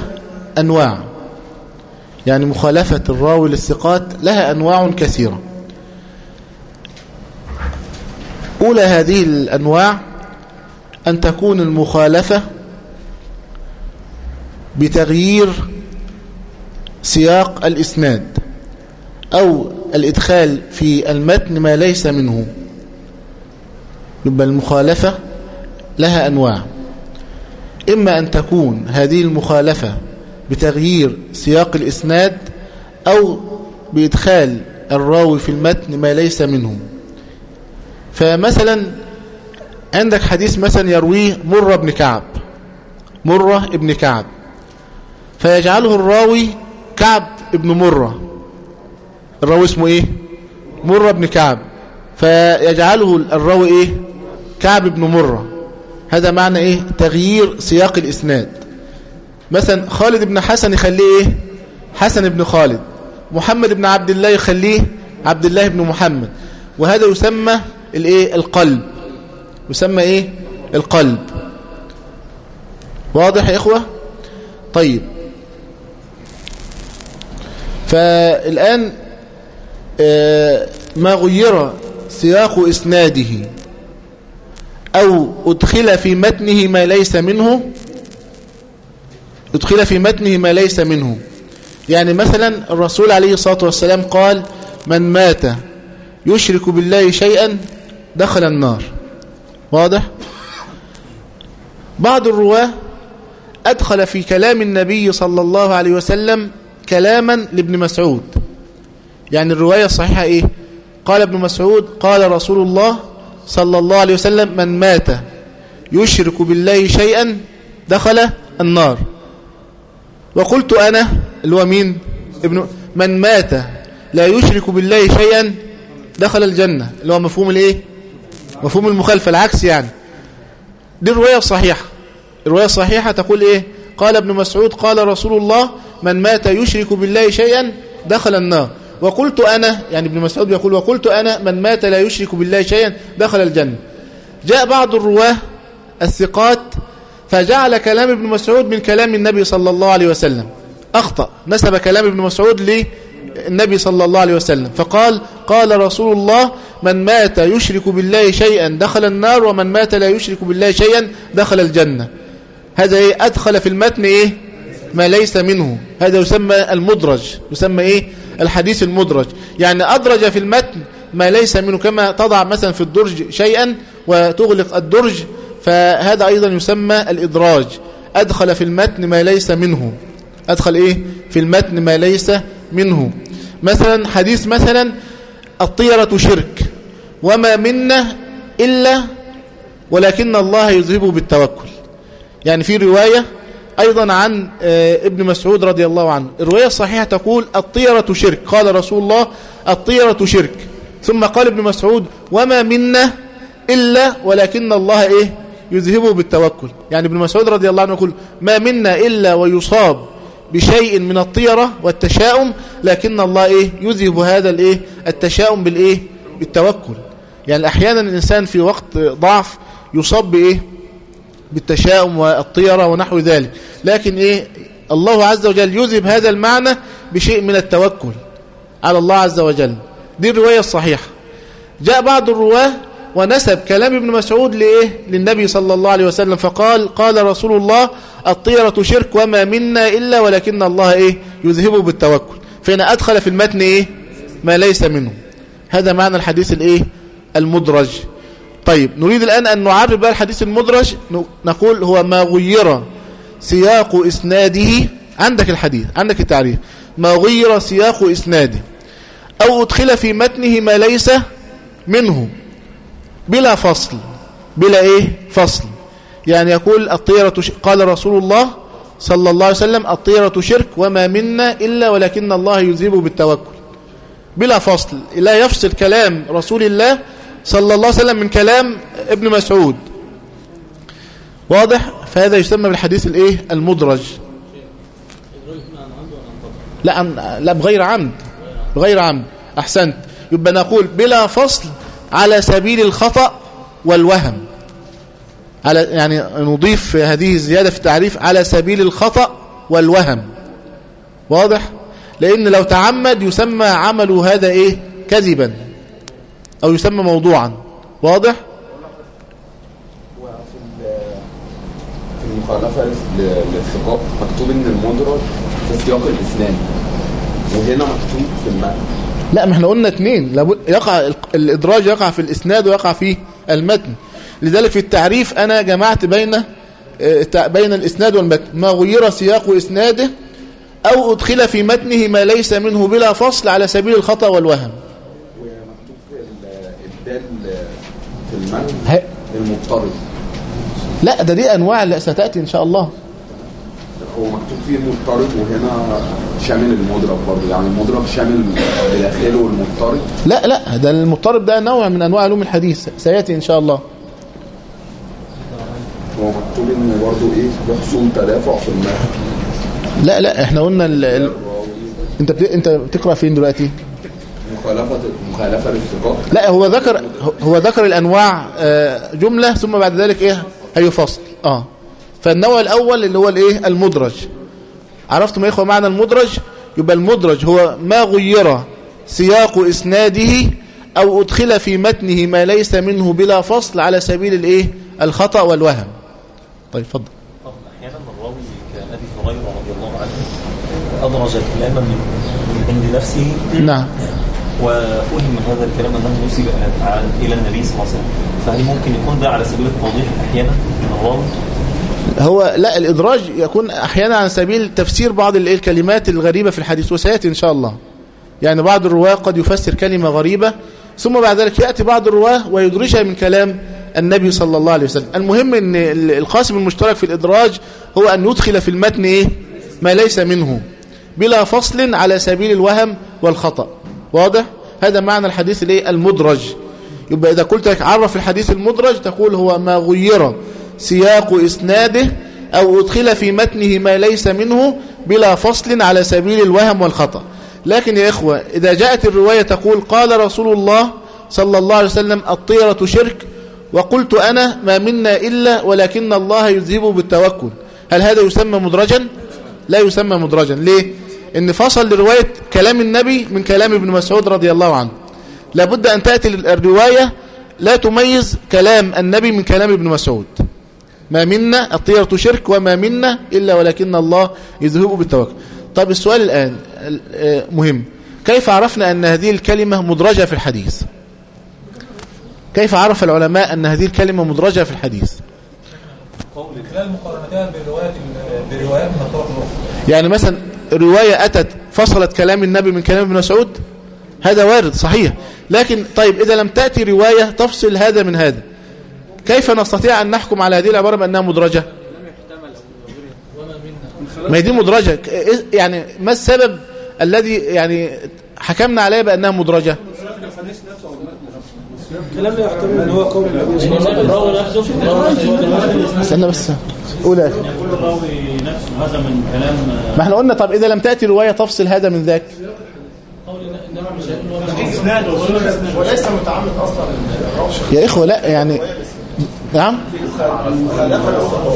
أنواع. يعني مخالفة الراوي للثقات لها أنواع كثيرة. أولى هذه الأنواع أن تكون المخالفة بتغيير سياق الإسناد أو الإدخال في المتن ما ليس منه. يبقى المخالفة لها أنواع. إما أن تكون هذه المخالفة بتغيير سياق الإسناد أو بإدخال الراوي في المتن ما ليس منه فمثلا عندك حديث مثلا يرويه مرة بن كعب مرة ابن كعب فيجعله الراوي كعب ابن مرة. الراوي اسمه إيه؟ مرة بن كعب. فيجعله الراوي إيه؟ كعب ابن مرة. هذا معنى إيه؟ تغيير سياق الإسناد. مثلا خالد بن حسن يخليه إيه؟ حسن بن خالد. محمد بن عبد الله يخليه عبد الله بن محمد. وهذا يسمى الإيه؟ القلب. يسمى إيه؟ القلب. واضح يا إخوة؟ طيب. فالآن آه، ما غير سياق إسناده أو أدخل في متنه ما ليس منه أدخل في متنه ما ليس منه. يعني مثلا الرسول عليه الصلاة والسلام قال من مات يشرك بالله شيئا دخل النار. واضح؟ بعض الرواة أدخل في كلام النبي صلى الله عليه وسلم كلاما لابن مسعود. يعني الرواية الصحيحة إيه؟ قال ابن مسعود قال رسول الله صلى الله عليه وسلم من مات يشرك بالله شيئا دخل النار. وقلت أنا اللي هو مين؟ ابن من مات لا يشرك بالله شيئا دخل الجنة. اللي هو مفهوم الإيه؟ مفهوم المخالفة العكس يعني. دي الرواية الصحيحة الرواية الصحيحة تقول إيه؟ قال ابن مسعود قال رسول الله من مات يشرك بالله شيئا دخل النار. وقلت أنا يعني ابن مسعود يقول وقلت أنا من مات لا يشرك بالله شيئا دخل الجنة. جاء بعض الرواة الثقات فجعل كلام ابن مسعود من كلام النبي صلى الله عليه وسلم. أخطأ. نسب كلام ابن مسعود للنبي صلى الله عليه وسلم. فقال قال رسول الله من مات يشرك بالله شيئا دخل النار ومن مات لا يشرك بالله شيئا دخل الجنة. هذا إيه؟ أدخل في المتن إيه؟ ما ليس منه. هذا يسمى المدرج. يسمى إيه؟ الحديث المدرج. يعني أدرج في المتن ما ليس منه. كما تضع مثلا في الدرج شيئا وتغلق الدرج فهذا أيضا يسمى الإدراج. أدخل في المتن ما ليس منه. أدخل إيه؟ في المتن ما ليس منه. مثلا حديث مثلا الطيرة شرك. وما منا إلا ولكن الله يذهبه بالتوكل. يعني في رواية أيضا عن ابن مسعود رضي الله عنه. الرواية الصحيحة تقول الطيرة شرك. قال رسول الله الطيرة شرك. ثم قال ابن مسعود وما منا إلا ولكن الله إيه؟ يذهبه بالتوكل. يعني ابن مسعود رضي الله عنه يقول ما منا إلا ويصاب بشيء من الطيرة والتشاؤم لكن الله إيه يذهب هذا الإيه التشاؤم بالإيه بالتوكل. يعني أحيانا الإنسان في وقت ضعف يصاب بإيه بالتشاؤم والطيرة ونحو ذلك. لكن إيه الله عز وجل يذهب هذا المعنى بشيء من التوكل على الله عز وجل. دي الرواية الصحيحة. جاء بعض الرواة ونسب كلام ابن مسعود لإيه؟ للنبي صلى الله عليه وسلم. فقال قال رسول الله الطيرة شرك وما منا إلا ولكن الله إيه؟ يذهبه بالتوكل. فإن أدخل في المتن إيه؟ ما ليس منه. هذا معنى الحديث الإيه؟ المدرج. طيب نريد الآن أن نعرف بقى الحديث المدرج. نقول هو ما غير سياق إسناده. عندك الحديث عندك التعريف. ما غير سياق إسناده. أو أدخل في متنه ما ليس منه. بلا فصل بلا إيه؟ فصل. يعني يقول الطيرة. قال رسول الله صلى الله عليه وسلم الطيرة شرك وما منا إلا ولكن الله يذيب بالتوكل. بلا فصل. لا يفصل كلام رسول الله صلى الله عليه وسلم من كلام ابن مسعود. واضح؟ فهذا يسمى بالحديث الإيه؟ المدرج. لا لا بغير عمد بغير عمد. أحسنت. يبقى نقول بلا فصل على سبيل الخطأ والوهم. على يعني نضيف هذه الزيادة في التعريف على سبيل الخطأ والوهم. واضح؟ لأن لو تعمد يسمى عمله هذا إيه؟ كذبا. أو يسمى موضوعا. واضح؟ في المخالفة للثقات مكتوب إن المدرج في سياق الإسلام وهنا مكتوب في المتن لا ما إحنا قلنا اثنين لابد يقع الإدراج يقع في الإسناد ويقع في المتن. لذلك في التعريف أنا جمعت بين بين الإسناد والمتن. ما غير سياق إسناده أو أدخل في متنه ما ليس منه بلا فصل على سبيل الخطأ والوهم. ومكتوب في الدال في المتن المضطرب. لا ده دي أنواع اللي ستأتي إن شاء الله. هو مكتوب فيه المضطرب وهنا شامل المدرج برضه. يعني المدرج شامل بداخله والمضطرب لا لا ده المضطرب ده نوع من أنواع علوم الحديث. سيأتي إن شاء الله. هو مكتوب إن برضه إيه؟ بحصول تدافع في المتن لا لا إحنا قلنا ال... ال... أنت بت... أنت بتقرأ فين دلوقتي؟ مخالفة مخالفة للثقات لا هو ذكر هو ذكر الأنواع آه، جملة ثم بعد ذلك إيه؟ هيفصل. آه. فالنوع الأول اللي هو الإيه؟ المدرج. عرفتم يا إخوة معنى المدرج؟ يبقى المدرج هو ما غير سياق إسناده أو أدخل في متنه ما ليس منه بلا فصل على سبيل الإيه؟ الخطأ والوهم. طيب اتفضل. طب أحيانا الراوي كابي هريرة رضي الله عنه أدرج كلاما من عند نفسه. نعم. وفهم هذا الكلام أنه نسب إلى النبي صلى الله عليه وسلم. فهل ممكن يكون ده على سبيل التوضيح أحيانا من الراوي؟ هو لا الإدراج يكون أحيانا على سبيل تفسير بعض ال- الكلمات الغريبة في الحديث وسيأتي إن شاء الله. يعني بعض الرواة قد يفسر كلمة غريبة ثم بعد ذلك يأتي بعض الرواة ويدرجها من كلام النبي صلى الله عليه وسلم. المهم أن ال- القاسم المشترك في الإدراج هو أن يدخل في المتن إيه؟ ما ليس منه بلا فصل على سبيل الوهم والخطأ. واضح؟ هذا معنى الحديث الإيه؟ المدرج. يبقى إذا قلت لك عرف الحديث المدرج تقول هو ما غير سياق إسناده أو أدخل في متنه ما ليس منه بلا فصل على سبيل الوهم والخطأ. لكن يا إخوة إذا جاءت الرواية تقول قال رسول الله صلى الله عليه وسلم الطيرة شرك وقلت أنا ما منا إلا ولكن الله يذهبه بالتوكل. هل هذا يسمى مدرجا؟ لا يسمى مدرجا. ليه؟ إن فصل لرواية كلام النبي من كلام ابن مسعود رضي الله عنه. لابد أن تأتي الرواية لا تميز كلام النبي من كلام ابن مسعود. ما منا الطيرة شرك وما منا إلا ولكن الله يذهبه بالتوكل. طب السؤال الآن آه، مهم. كيف عرفنا أن هذه الكلمة مدرجة في الحديث؟ كيف عرف العلماء أن هذه الكلمة مدرجة في الحديث؟ خلال مقارنتها بروايات الأخرى. يعني مثلا رواية أتت فصلت كلام النبي من كلام ابن مسعود؟ هذا وارد صحيح. لكن طيب إذا لم تأتي رواية تفصل هذا من هذا. كيف نستطيع أن نحكم على هذه العبارة بأنها مدرجة؟ ما هي دي مدرجة. إيه- يعني ما السبب الذي يعني حكمنا عليه بأنها مدرجة؟ كلام يحتمل إن هو قول الراوي نفسه استنى بس. قول يا نفسه هذا من كلام ما إحنا قلنا طب إذا لم تأتي رواية تفصل هذا من ذاك. وليس متعمد أصلا. يا إخوة لا يعني نعم.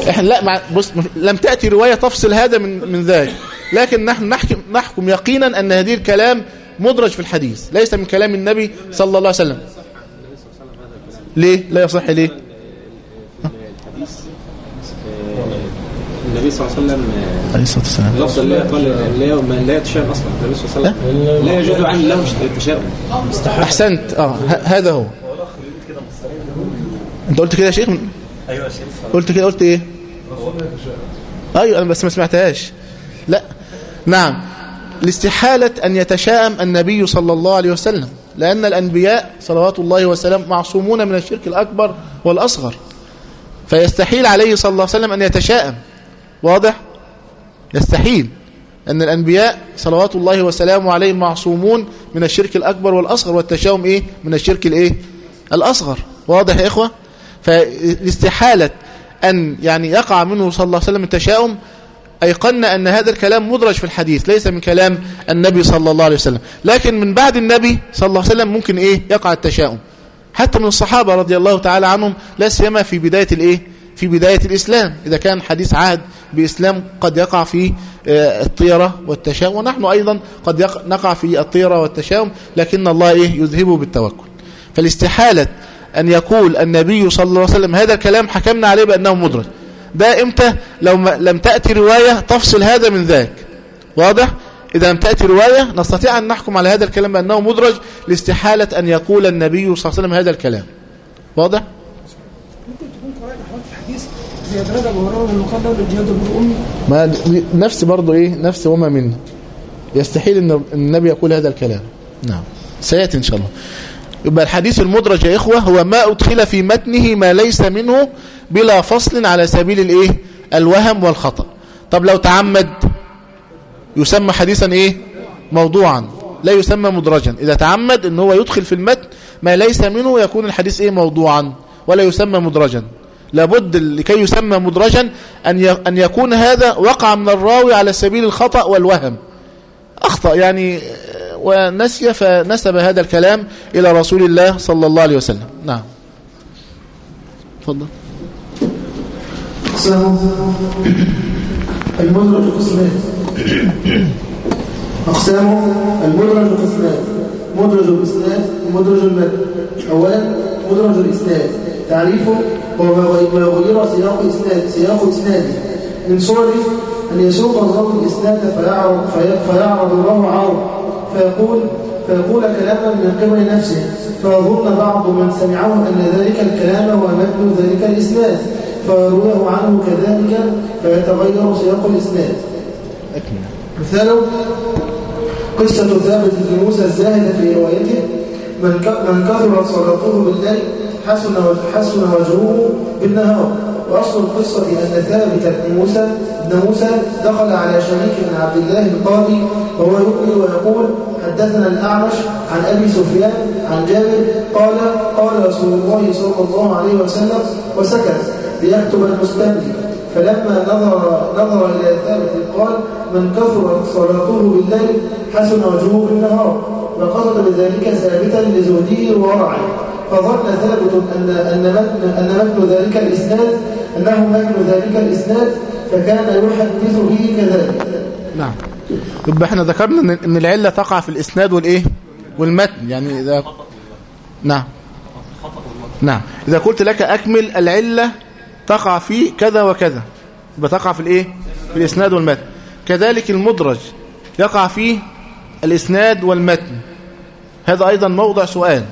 إحنا لا مع بص لم تأتي رواية تفصل هذا من من ذاك لكن نحن نحكم نحكم يقينا أن هذه الكلام مدرج في الحديث ليس من كلام النبي صلى الله عليه وسلم. ليه؟ لا يصح ليه؟ النبي صلى الله عليه وسلم عليه الصلاة والسلام. قال لا ما لا يتشائم أصلا. النبي صلى الله عليه وسلم لا. يجوز عن له التشاؤم أحسنت. آه هذا هو. انت قلت كده يا شيخ؟ أيوه يا شيخ قلت كده قلت إيه؟ أيوه أنا بس ما سمعتهاش. لا. نعم. لاستحالة أن يتشائم النبي صلى الله عليه وسلم لأن الأنبياء صلوات الله وسلم معصومون من الشرك الأكبر والأصغر. فيستحيل عليه صلى الله عليه وسلم أن يتشائم واضح؟ يستحيل. أن الأنبياء صلوات الله وسلامه عليهم معصومون من الشرك الأكبر والأصغر والتشاؤم إيه؟ من الشرك الإيه؟ الأصغر. واضح يا إخوة؟ فالاستحالة أن يعني يقع منه صلى الله عليه وسلم التشاؤم أيقنا أن هذا الكلام مدرج في الحديث ليس من كلام النبي صلى الله عليه وسلم. لكن من بعد النبي صلى الله عليه وسلم ممكن إيه؟ يقع التشاؤم. حتى من الصحابة رضي الله تعالى عنهم لا سيما في بداية الإيه؟ في بداية الإسلام. إذا كان حديث عهد بإسلام قد يقع في آه، الطيرة والتشاؤم ونحن أيضا قد نقع في الطيرة والتشاؤم لكن الله إيه؟ يذهبه بالتوكل. فالاستحالة أن يقول النبي صلى الله عليه وسلم هذا الكلام حكمنا عليه بأنه مدرج ده إمتى؟ لو لم تأتي رواية تفصل هذا من ذاك. واضح؟ إذا لم تأتي رواية نستطيع أن نحكم على هذا الكلام بأنه مدرج لاستحالة أن يقول النبي صلى الله عليه وسلم هذا الكلام. واضح؟ ما نفس برضو إيه؟ نفس وما منا يستحيل أن النبي يقول هذا الكلام. نعم. سيأتي إن شاء الله. يبقى الحديث المدرج يا إخوة هو ما أدخل في متنه ما ليس منه بلا فصل على سبيل الإيه؟ الوهم والخطأ. طب لو تعمد يسمى حديثا إيه؟ موضوعا لا يسمى مدرجا. إذا تعمد أن هو يدخل في المتن ما ليس منه يكون الحديث إيه؟ موضوعا ولا يسمى مدرجا. لابد لكي يسمى مدرجا أن أن يكون هذا وقع من الراوي على سبيل الخطأ والوهم. أخطأ يعني ونسي فنسب هذا الكلام إلى رسول الله صلى الله عليه وسلم. نعم. تفضل. أقسام. المدرج قسمان أقسامه المدرج قسمان مدرج الإسناد ومدرج المتن أولا مدرج الإسناد تعريفه هو ما غي- ما غير سياق إسناد سياق إسناده من صورة أن يسوق الراوي الإسناد فيعرض في- فيعرض الله عرض. فيقول فيقول كلاما من قبل نفسه فيظن بعض من سمعه أن ذلك الكلام هو متن ذلك الإسناد فيرويه عنه كذلك فيتغير سياق الإسناد مثاله قصة ثابت بن موسى الزاهد في روايته من من كثرت صلاته بالليل حسن حسن وجهه بالنهار. وأصل القصة أن ثابت بن موسى بن موسى دخل على شريك بن عبد الله القاضي وهو يؤمن ويقول حدثنا الأعمش عن أبي سفيان عن جابر قال قال رسول الله صلى الله عليه وسلم وسكت ليكتب المستملي فلما نظر نظر إلى ثابت قال من كثرت صلاته بالليل حسن وجهه بالنهار وقصد بذلك ثابتا لزهده وورعه فظن ثابت أن أن أن ذلك الإسناد أنه متن ذلك الإسناد فكان يحدث به كذلك. نعم. يبقى إحنا ذكرنا ان إن العلة تقع في الإسناد والإيه؟ والمتن. يعني اذا نعم. نعم. إذا قلت لك أكمل العلة تقع في كذا وكذا. يبقى تقع في الإيه؟ في الإسناد والمتن. كذلك المدرج يقع فيه الإسناد والمتن. هذا أيضا موضع سؤال.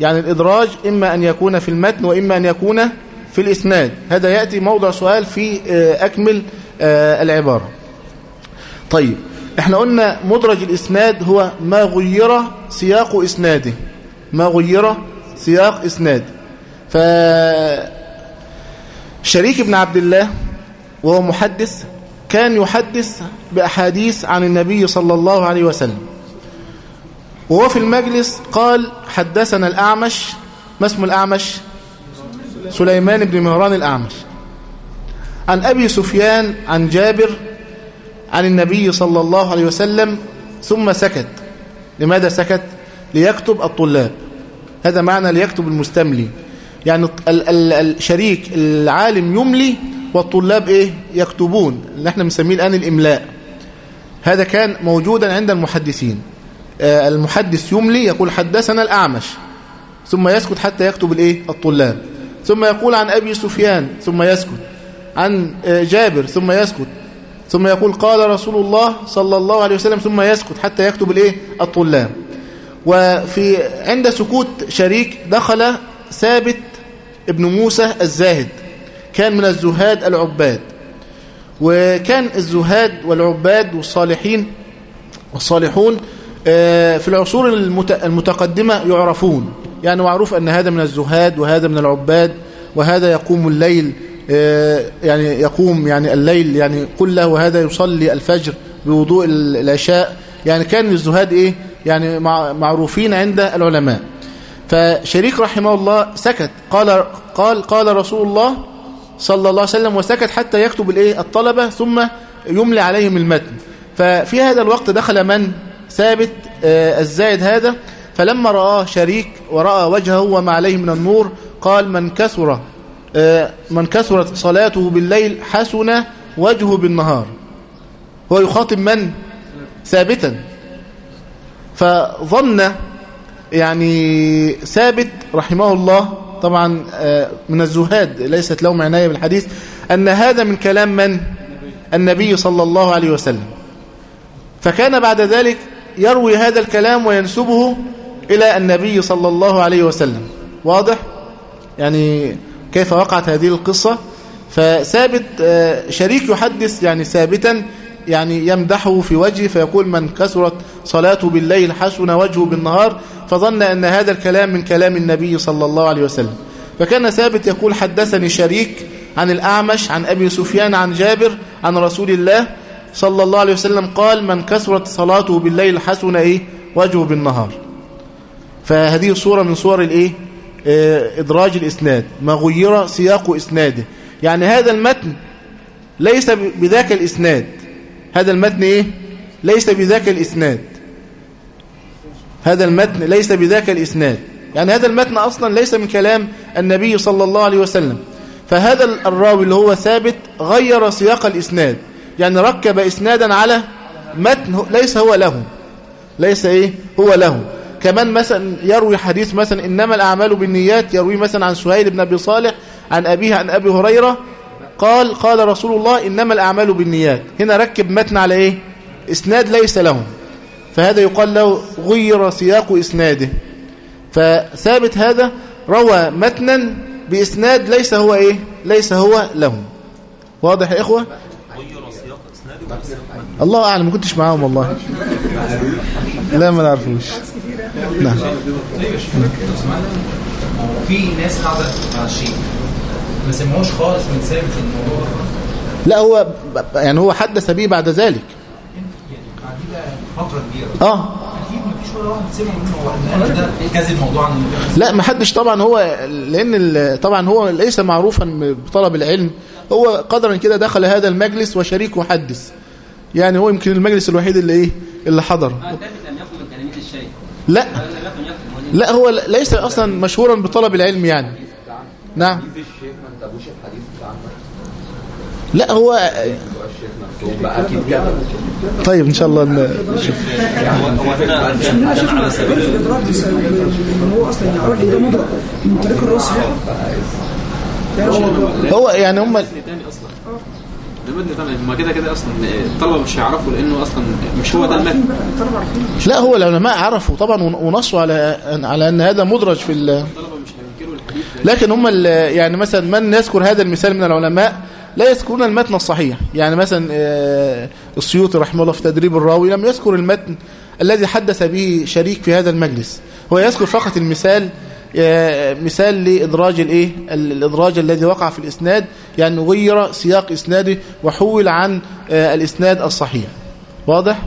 يعني الإدراج إما أن يكون في المتن وإما أن يكون في الإسناد. هذا يأتي موضع سؤال في آه، أكمل آه، العبارة. طيب إحنا قلنا مدرج الإسناد هو ما غير سياق إسناده. ما غير سياق إسناده. ف شريك بن عبد الله وهو محدث كان يحدث بأحاديث عن النبي صلى الله عليه وسلم. وهو في المجلس قال حدثنا الأعمش. ما اسم الأعمش؟ سليمان بن مهران الأعمش. عن أبي سفيان عن جابر عن النبي صلى الله عليه وسلم ثم سكت. لماذا سكت؟ ليكتب الطلاب. هذا معنى ليكتب المستملي. يعني ال ال الشريك العالم يملي والطلاب إيه؟ يكتبون. اللي إحنا بنسميه الآن الإملاء. هذا كان موجودا عند المحدثين. آه المحدث يملي يقول حدثنا الأعمش. ثم يسكت حتى يكتب الإيه؟ الطلاب. ثم يقول عن أبي سفيان ثم يسكت. عن آه جابر ثم يسكت. ثم يقول قال رسول الله صلى الله عليه وسلم ثم يسكت حتى يكتب الإيه؟ الطلاب. وفي عند سكوت شريك دخل ثابت ابن موسى الزاهد كان من الزهاد العباد. وكان الزهاد والعباد والصالحين والصالحون في العصور المتقدمة يعرفون. يعني معروف أن هذا من الزهاد وهذا من العباد وهذا يقوم الليل يعني يقوم يعني الليل يعني كله وهذا يصلي الفجر بوضوء العشاء. يعني كان الزهاد إيه؟ يعني معروفين عند العلماء. فشريك رحمه الله سكت. قال قال قال رسول الله صلى الله عليه وسلم وسكت حتى يكتب الإيه؟ الطلبة ثم يملي عليهم المتن. ففي هذا الوقت دخل من ثابت الزايد هذا فلما رآه شريك ورأى وجهه وما عليه من النور قال من كثر من كثرت صلاته بالليل حسن وجهه بالنهار. هو يخاطب من؟ ثابتا. فظن يعني ثابت رحمه الله طبعا من الزهاد ليست لهم عناية بالحديث أن هذا من كلام من؟ النبي صلى الله عليه وسلم. فكان بعد ذلك يروي هذا الكلام وينسبه إلى النبي صلى الله عليه وسلم. واضح؟ يعني كيف وقعت هذه القصة؟ فثابت شريك يحدث يعني ثابتا يعني يمدحه في وجهه فيقول من كثرت صلاته بالليل حسن وجهه بالنهار فظن أن هذا الكلام من كلام النبي صلى الله عليه وسلم. فكان ثابت يقول حدثني شريك عن الأعمش عن أبي سفيان عن جابر عن رسول الله صلى الله عليه وسلم قال من كثرت صلاته بالليل حسن إيه؟ وجهه بالنهار. فهذه صورة من صور الإيه؟ إدراج الإسناد ما غير سياق إسناده. يعني هذا المتن ليس بذاك الإسناد. هذا المتن إيه؟ ليس بذاك الإسناد. هذا المتن ليس بذاك الإسناد. يعني هذا المتن أصلا ليس من كلام النبي صلى الله عليه وسلم. فهذا الراوي اللي هو ثابت غير سياق الإسناد. يعني ركب إسنادا على متن ليس هو له. ليس إيه؟ هو له. كمان مثلا يروي حديث مثلا إنما الأعمال بالنيات يروي مثلا عن سهيل بن أبي صالح عن أبيه عن أبي هريرة قال قال رسول الله إنما الأعمال بالنيات. هنا ركب متن على إيه؟ إسناد ليس له فهذا يقال له غير سياق إسناده. فثابت هذا روى متنا بإسناد ليس هو إيه؟ ليس هو له واضح يا إخوة؟ الله أعلم ما كنتش معاهم والله. لا ما نعرفوش. نعم. في ناس قاعدة مع الشيء ما سمعوش خالص من ثابت الموضوع لا هو يعني هو حدث به بعد ذلك. يعني فترة كبيرة. آه. لا ما حدش طبعا هو لأن طبعا هو ليس معروفا بطلب العلم. هو قدرا كده دخل هذا المجلس وشريك محدث. يعني هو يمكن المجلس الوحيد اللي إيه اللي حضر ثابت لم يكن من تلاميذ الشيخ لا. لا هو ليس أصلا مشهورا بطلب العلم يعني. نعم. لا هو طيب إن شاء الله نشوف هو يعني هم ده متن تاني ما كده كده أصلا الطلبة مش هيعرفوا لأنه أصلا مش هو ده المتن لا هو العلماء عرفوا طبعا ونصوا على على أن هذا مدرج في ال- الطلبة مش هينكروا الحديث لكن هم يعني مثلا من يذكر هذا المثال من العلماء؟ لا يذكرون المتن الصحيح. يعني مثلا آه، السيوطي رحمه الله في تدريب الراوي لم يذكر المتن الذي حدث به شريك في هذا المجلس. هو يذكر فقط المثال آه، مثال لإدراج الإيه؟ ال- الإدراج الذي وقع في الإسناد يعني غير سياق إسناده وحول عن آه، الإسناد الصحيح. واضح؟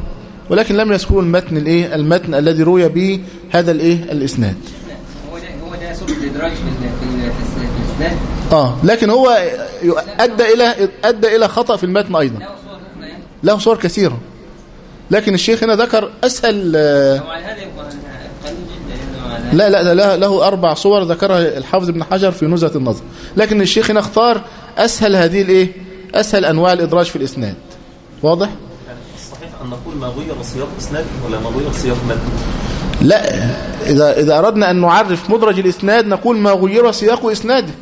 ولكن لم يذكروا المتن الإيه؟ المتن الذي روي به هذا الإيه؟ الإسناد. هو ده هو ده سبب الإدراج في ال- في ال- في الس- في الإسناد. آه لكن هو أدى إلى أدى إلى خطأ في المتن أيضا. له صور أخرى له صور كثيرة. لكن الشيخ هنا ذكر أسهل آه، هو على هذا يبقى قليل جدا يعني على لا لا لا له أربع صور ذكرها الحافظ ابن حجر في نزهة النظر. لكن الشيخ هنا اختار أسهل هذه الإيه؟ أسهل أنواع الإدراج في الإسناد. واضح؟ الصحيح أن نقول ما غير سياق إسناد ولا ما غير سياق متن. لا إذا إذا أردنا أن نعرف مدرج الإسناد نقول ما غير سياق إسناده.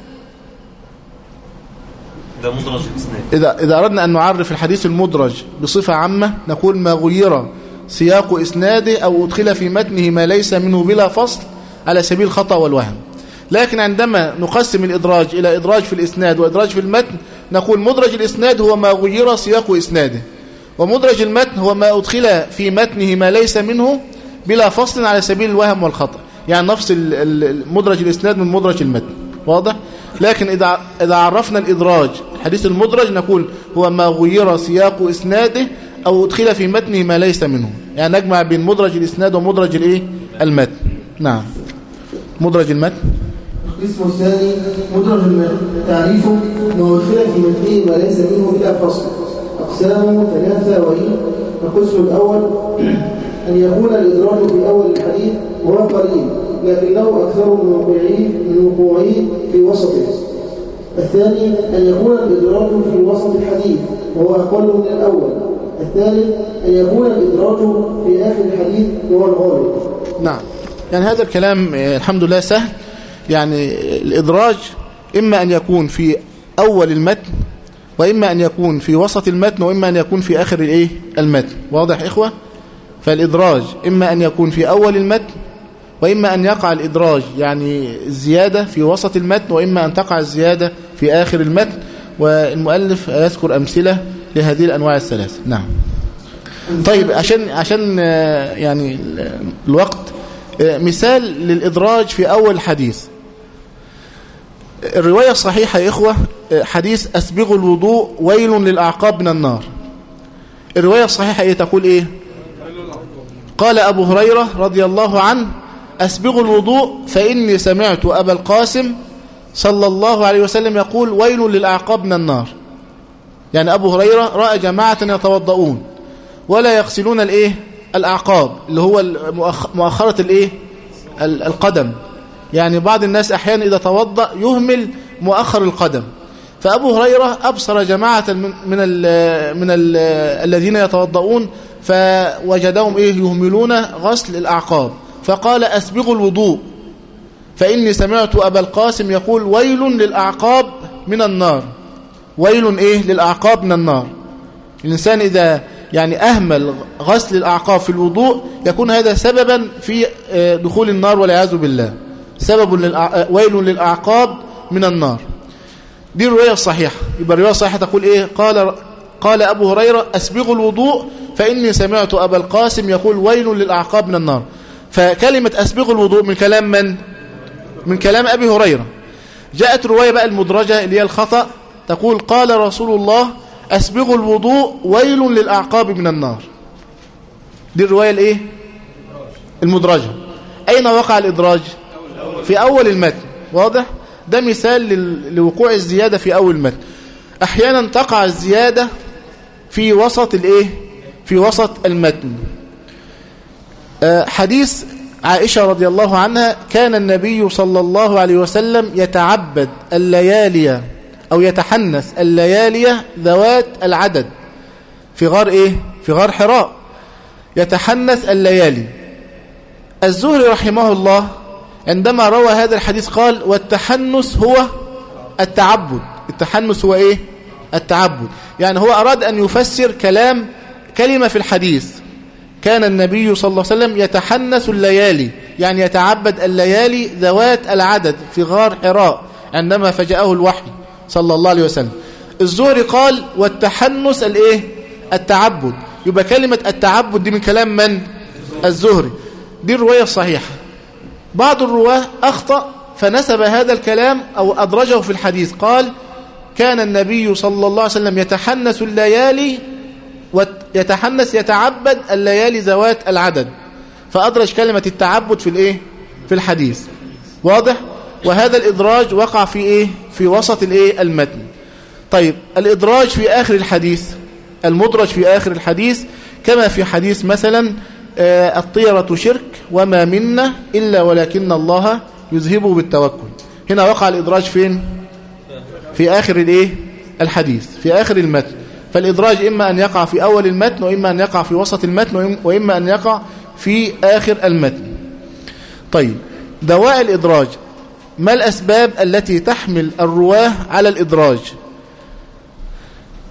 ده مدرج الإسناد. إذا إذا أردنا أن نعرف الحديث المدرج بصفة عامة نقول ما غير سياق إسناده أو أدخل في متنه ما ليس منه بلا فصل على سبيل الخطأ والوهم. لكن عندما نقسم الإدراج إلى إدراج في الإسناد وإدراج في المتن نقول مدرج الإسناد هو ما غير سياق إسناده ومدرج المتن هو ما أدخل في متنه ما ليس منه بلا فصل على سبيل الوهم والخطأ. يعني ال- مدرج الإسناد من مدرج المتن. واضح؟ لكن إذا عرفنا الإدراج الحديث المدرج نقول هو ما غير سياق إسناده أو أدخل في متنه ما ليس منه. يعني نجمع بين مدرج الإسناد ومدرج الإيه؟ المتن. نعم. مدرج المتن القسم الثاني مدرج المتن تعريفه ما أدخل في متنه ما ليس منه بلا فصل. أقسامه ثلاثة وهي القسم الأول (clears throat) أن يكون الإدراج في أول الحديث وهو قليل لكنه أكثر من وقوعه من وقوعه في وسطه. الثاني أن يكون الإدراج في وسط الحديث وهو أقل من الأول. الثالث أن يكون الإدراج في آخر الحديث وهو الغالب. نعم. يعني هذا الكلام آه، الحمد لله سهل. يعني الإدراج إما أن يكون في أول المتن وإما أن يكون في وسط المتن وإما أن يكون في آخر الإيه؟ المتن. واضح إخوة؟ فالإدراج إما أن يكون في أول المتن وإما أن يقع الإدراج يعني الزيادة في وسط المتن وإما أن تقع الزيادة في آخر المتن. والمؤلف يذكر أمثلة لهذه الأنواع الثلاثة. نعم. طيب عشان عشان آه، يعني ال- الوقت مثال للإدراج في أول حديث. الرواية الصحيحة يا إخوة آه، حديث أسبغ الوضوء ويل للأعقاب من النار. الرواية الصحيحة إيه؟ تقول إيه؟ قال أبو هريرة رضي الله عنه أسبغ الوضوء فإني سمعت أبا القاسم صلى الله عليه وسلم يقول ويل للأعقاب من النار. يعني أبو هريرة رأى جماعة يتوضؤون ولا يغسلون الإيه؟ الأعقاب اللي هو مؤخرة الإيه؟ ال- القدم. يعني بعض الناس أحيانا إذا توضأ يهمل مؤخر القدم. فأبو هريرة أبصر جماعة من من من ال الذين يتوضؤون فوجدهم إيه؟ يهملون غسل الأعقاب. فقال أسبغوا الوضوء. فإني سمعت أبا القاسم يقول ويل للأعقاب من النار. ويل إيه؟ للأعقاب من النار. الإنسان إذا يعني أهمل غسل الأعقاب في الوضوء يكون هذا سببا في آه، دخول النار والعياذ بالله. سبب. آه، ويل للأعقاب من النار. دي الرواية الصحيحة يبقى الرواية الصحيحة تقول إيه؟ قال قال أبو هريرة أسبغوا الوضوء فإني سمعت أبا القاسم يقول ويل للأعقاب من النار. فكلمة أسبغوا الوضوء من كلام من؟ من كلام أبي هريرة. جاءت رواية بقى المدرجة اللي هي الخطأ. تقول قال رسول الله أسبغوا الوضوء ويل للأعقاب من النار دي الرواية الإيه؟ المدرجة أين وقع الإدراج؟ في أول المتن واضح؟ ده مثال لوقوع الزيادة في أول المتن أحيانا تقع الزيادة في وسط الإيه في وسط المتن آه، حديث عائشة رضي الله عنها كان النبي صلى الله عليه وسلم يتعبد الليالي أو يتحنث الليالي ذوات العدد. في غار إيه؟ في غار حراء. يتحنث الليالي. الزهري رحمه الله عندما روى هذا الحديث قال والتحنث هو التعبد. التحنث هو إيه؟ التعبد. يعني هو أراد أن يفسر كلام كلمة في الحديث. كان النبي صلى الله عليه وسلم يتحنث الليالي يعني يتعبد الليالي ذوات العدد في غار حراء عندما فجأه الوحي. صلى الله عليه وسلم. الزهري قال والتحنث الايه؟ التعبد. يبقى كلمة التعبد دي من كلام من؟ الزهري. دي الرواية الصحيحة بعض الرواة أخطأ فنسب هذا الكلام أو أدرجه في الحديث. قال كان النبي صلى الله عليه وسلم يتحنث الليالي ويتحنث يتعبد الليالي ذوات العدد. فأدرج كلمة التعبد في الإيه؟ في الحديث. واضح؟ وهذا الإدراج وقع في إيه؟ في وسط الإيه؟ المتن. طيب الإدراج في آخر الحديث المدرج في آخر الحديث كما في حديث مثلا آه، الطيرة شرك وما منا إلا ولكن الله يذهبه بالتوكل. هنا وقع الإدراج فين؟ في آخر الإيه؟ الحديث في آخر المتن. فالإدراج إما أن يقع في أول المتن وإما أن يقع في وسط المتن وإما أن يقع في آخر المتن. طيب دواء الإدراج. ما الأسباب التي تحمل الرواة على الإدراج؟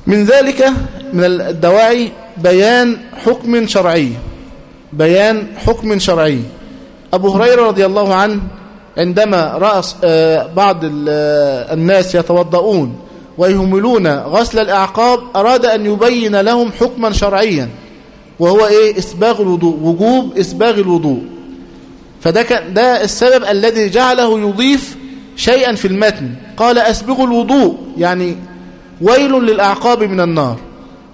من ذلك من الدواعي بيان حكم شرعي. بيان حكم شرعي. أبو هريرة رضي الله عنه عندما رأى آه، بعض آه، الناس يتوضؤون ويهملون غسل الأعقاب أراد أن يبين لهم حكما شرعيا وهو إيه؟ إسباغ الوضوء وجوب إسباغ الوضوء. فده كان ده السبب الذي جعله يضيف شيئا في المتن. قال أسبغ الوضوء يعني ويل للأعقاب من النار.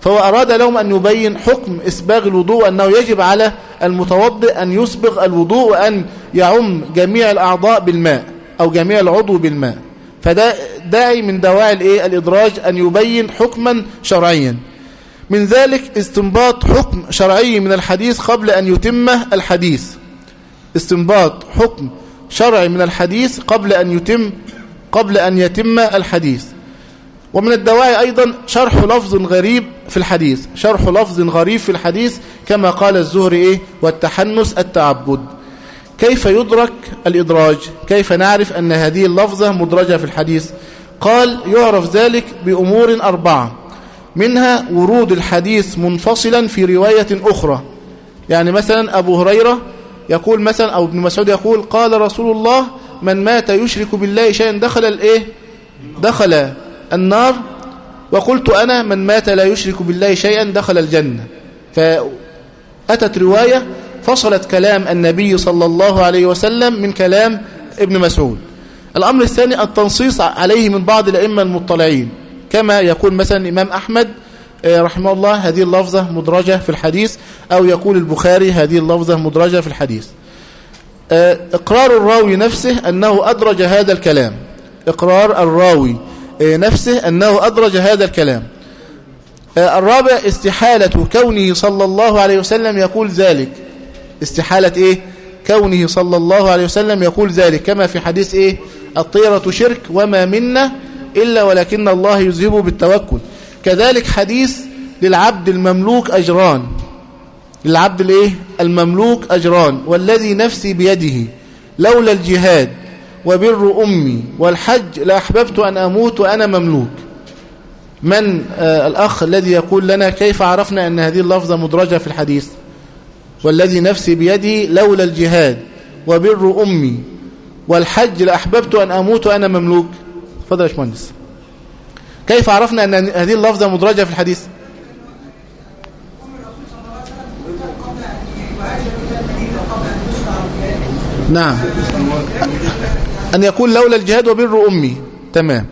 فهو أراد لهم أن يبين حكم إسباغ الوضوء أنه يجب على المتوضئ أن يسبغ الوضوء وأن يعم جميع الأعضاء بالماء أو جميع العضو بالماء. فده داعي من دواعي الإيه؟ الإدراج أن يبين حكما شرعيا. من ذلك استنباط حكم شرعي من الحديث قبل أن يتم الحديث. استنباط حكم شرعي من الحديث قبل أن يتم قبل أن يتم الحديث. ومن الدواعي أيضا شرح لفظ غريب في الحديث شرح لفظ غريب في الحديث كما قال الزهري إيه؟ والتحنس التعبد. كيف يدرك الإدراج؟ كيف نعرف أن هذه اللفظة مدرجة في الحديث؟ قال يعرف ذلك بأمور أربعة. منها ورود الحديث منفصلا في رواية أخرى. يعني مثلا أبو هريرة يقول مثلا أو ابن مسعود يقول قال رسول الله من مات يشرك بالله شيئا دخل الإيه؟ دخل النار. وقلت أنا من مات لا يشرك بالله شيئا دخل الجنة. فأتت رواية فصلت كلام النبي صلى الله عليه وسلم من كلام ابن مسعود. الأمر الثاني التنصيص عليه من بعض الأئمة المطلعين. كما يقول مثلا الإمام أحمد رحمه الله هذه اللفظة مدرجة في الحديث أو يقول البخاري هذه اللفظة مدرجة في الحديث. آه، إقرار الراوي نفسه أنه أدرج هذا الكلام. إقرار الراوي آه، نفسه أنه أدرج هذا الكلام. الرابع استحالة كونه صلى الله عليه وسلم يقول ذلك. استحالة إيه؟ كونه صلى الله عليه وسلم يقول ذلك. كما في حديث إيه؟ الطيرة شرك وما منا إلا ولكن الله يذهبه بالتوكل. كذلك حديث للعبد المملوك أجران. للعبد الإيه؟ المملوك أجران. والذي نفسي بيده لولا الجهاد وبر أمي والحج لأحببت أن أموت وأنا مملوك. من آه الأخ الذي يقول لنا كيف عرفنا أن هذه اللفظة مدرجة في الحديث؟ والذي نفسي بيدي لولا الجهاد وبر أمي والحج لأحببت أن أموت وأنا مملوك. فضل يا مهندس كيف عرفنا أن هذه اللفظة مدرجة في الحديث؟ نعم. أن يقول لولا الجهاد وبر أمي. تمام.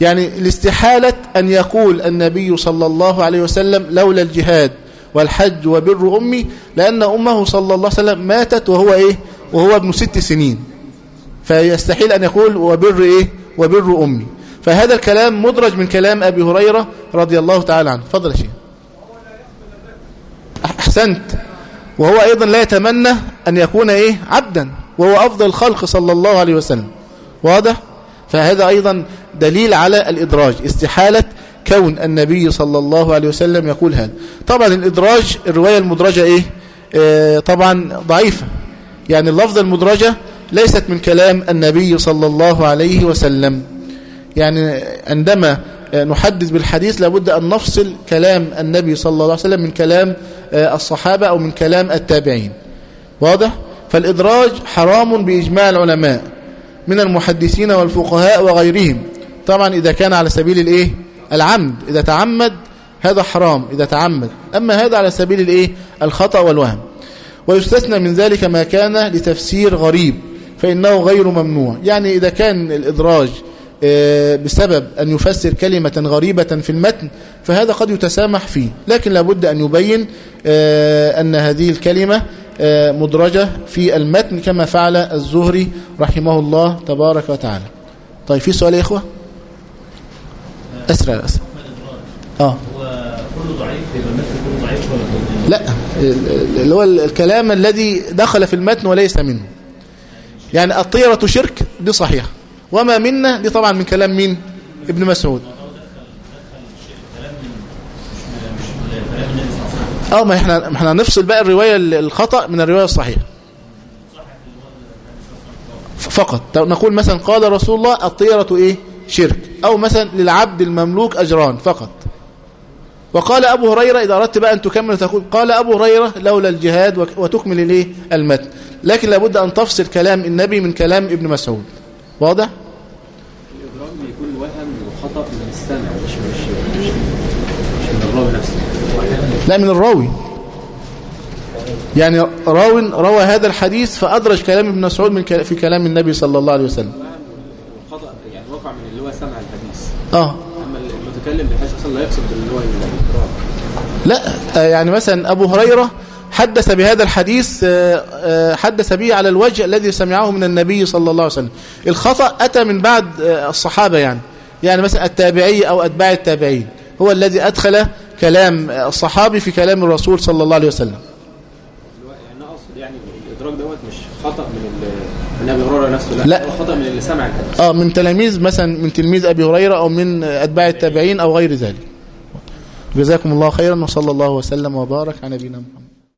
يعني الاستحالة أن يقول النبي صلى الله عليه وسلم لولا الجهاد والحج وبر أمي لأن أمه صلى الله عليه وسلم ماتت وهو إيه؟ وهو ابن ست سنين. فيستحيل أن يقول وبر إيه؟ وبر أمي. فهذا الكلام مدرج من كلام أبي هريرة رضي الله تعالى عنه. فضل شيخ. أحسنت. وهو أيضا لا يتمنى أن يكون إيه؟ عبدا. وهو أفضل الخلق صلى الله عليه وسلم. واضح؟ فهذا أيضا دليل على الإدراج. استحالة كون النبي صلى الله عليه وسلم يقول هذا. طبعا الإدراج الرواية المدرجة إيه؟ آه طبعا ضعيفة. يعني اللفظة المدرجة ليست من كلام النبي صلى الله عليه وسلم. يعني عندما نحدث بالحديث لابد أن نفصل كلام النبي صلى الله عليه وسلم من كلام الصحابة أو من كلام التابعين. واضح؟ فالإدراج حرام بإجماع العلماء من المحدثين والفقهاء وغيرهم. طبعا إذا كان على سبيل الإيه؟ العمد. إذا تعمد هذا حرام. إذا تعمد. أما هذا على سبيل الإيه؟ الخطأ والوهم. ويستثنى من ذلك ما كان لتفسير غريب فإنه غير ممنوع. يعني إذا كان الإدراج بسبب أن يفسر كلمة غريبة في المتن فهذا قد يتسامح فيه. لكن لابد أن يبين أن هذه الكلمة مدرجة في المتن كما فعل الزهري رحمه الله تبارك وتعالى. طيب في سؤال يا إخوة؟ أسرع أسرع. آه. لا اللي هو الكلام الذي دخل في المتن وليس منه. يعني الطيرة شرك دي صحيحة. وما منا دي طبعا من كلام مين؟ ابن مسعود. آه ما إحنا إحنا هنفصل بقى الرواية الخطأ من الرواية الصحيحة. فقط. نقول مثلا قال رسول الله الطيرة إيه؟ شرك. أو مثلا للعبد المملوك أجران فقط. وقال أبو هريرة إذا أردت بقى أن تكمل تقول قال أبو هريرة لولا الجهاد وتكمل الايه المتن. لكن لابد أن تفصل كلام النبي من كلام ابن مسعود. واضح؟ الإدراج بيكون وهم وخطأ من السامع مش مش مش, مش من الراوي نفسه. لا من الراوي. يعني راو روى هذا الحديث فأدرج كلام ابن مسعود من في كلام النبي صلى الله عليه وسلم. الخطأ يعني وقع من اللي هو سمع الحديث. آه. أما المتكلم بحيث أصلا لا يقصد اللي هو لا يعني مثلا أبو هريرة حدث بهذا الحديث حدث به على الوجه الذي سمعه من النبي صلى الله عليه وسلم. الخطأ أتى من بعد الصحابة يعني. يعني مثلا التابعي أو أتباع التابعين. هو الذي أدخل كلام الصحابي في كلام الرسول صلى الله عليه وسلم. يعني أقصد يعني الإدراج دوت مش خطأ من من أبي هريرة نفسه لا, لا. خطأ من اللي سمع الحديث. آه من تلاميذ مثلا من تلميذ أبي هريرة أو من أتباع التابعين أو غير ذلك. جزاكم الله خيرا وصلى الله وسلم وبارك على نبينا محمد.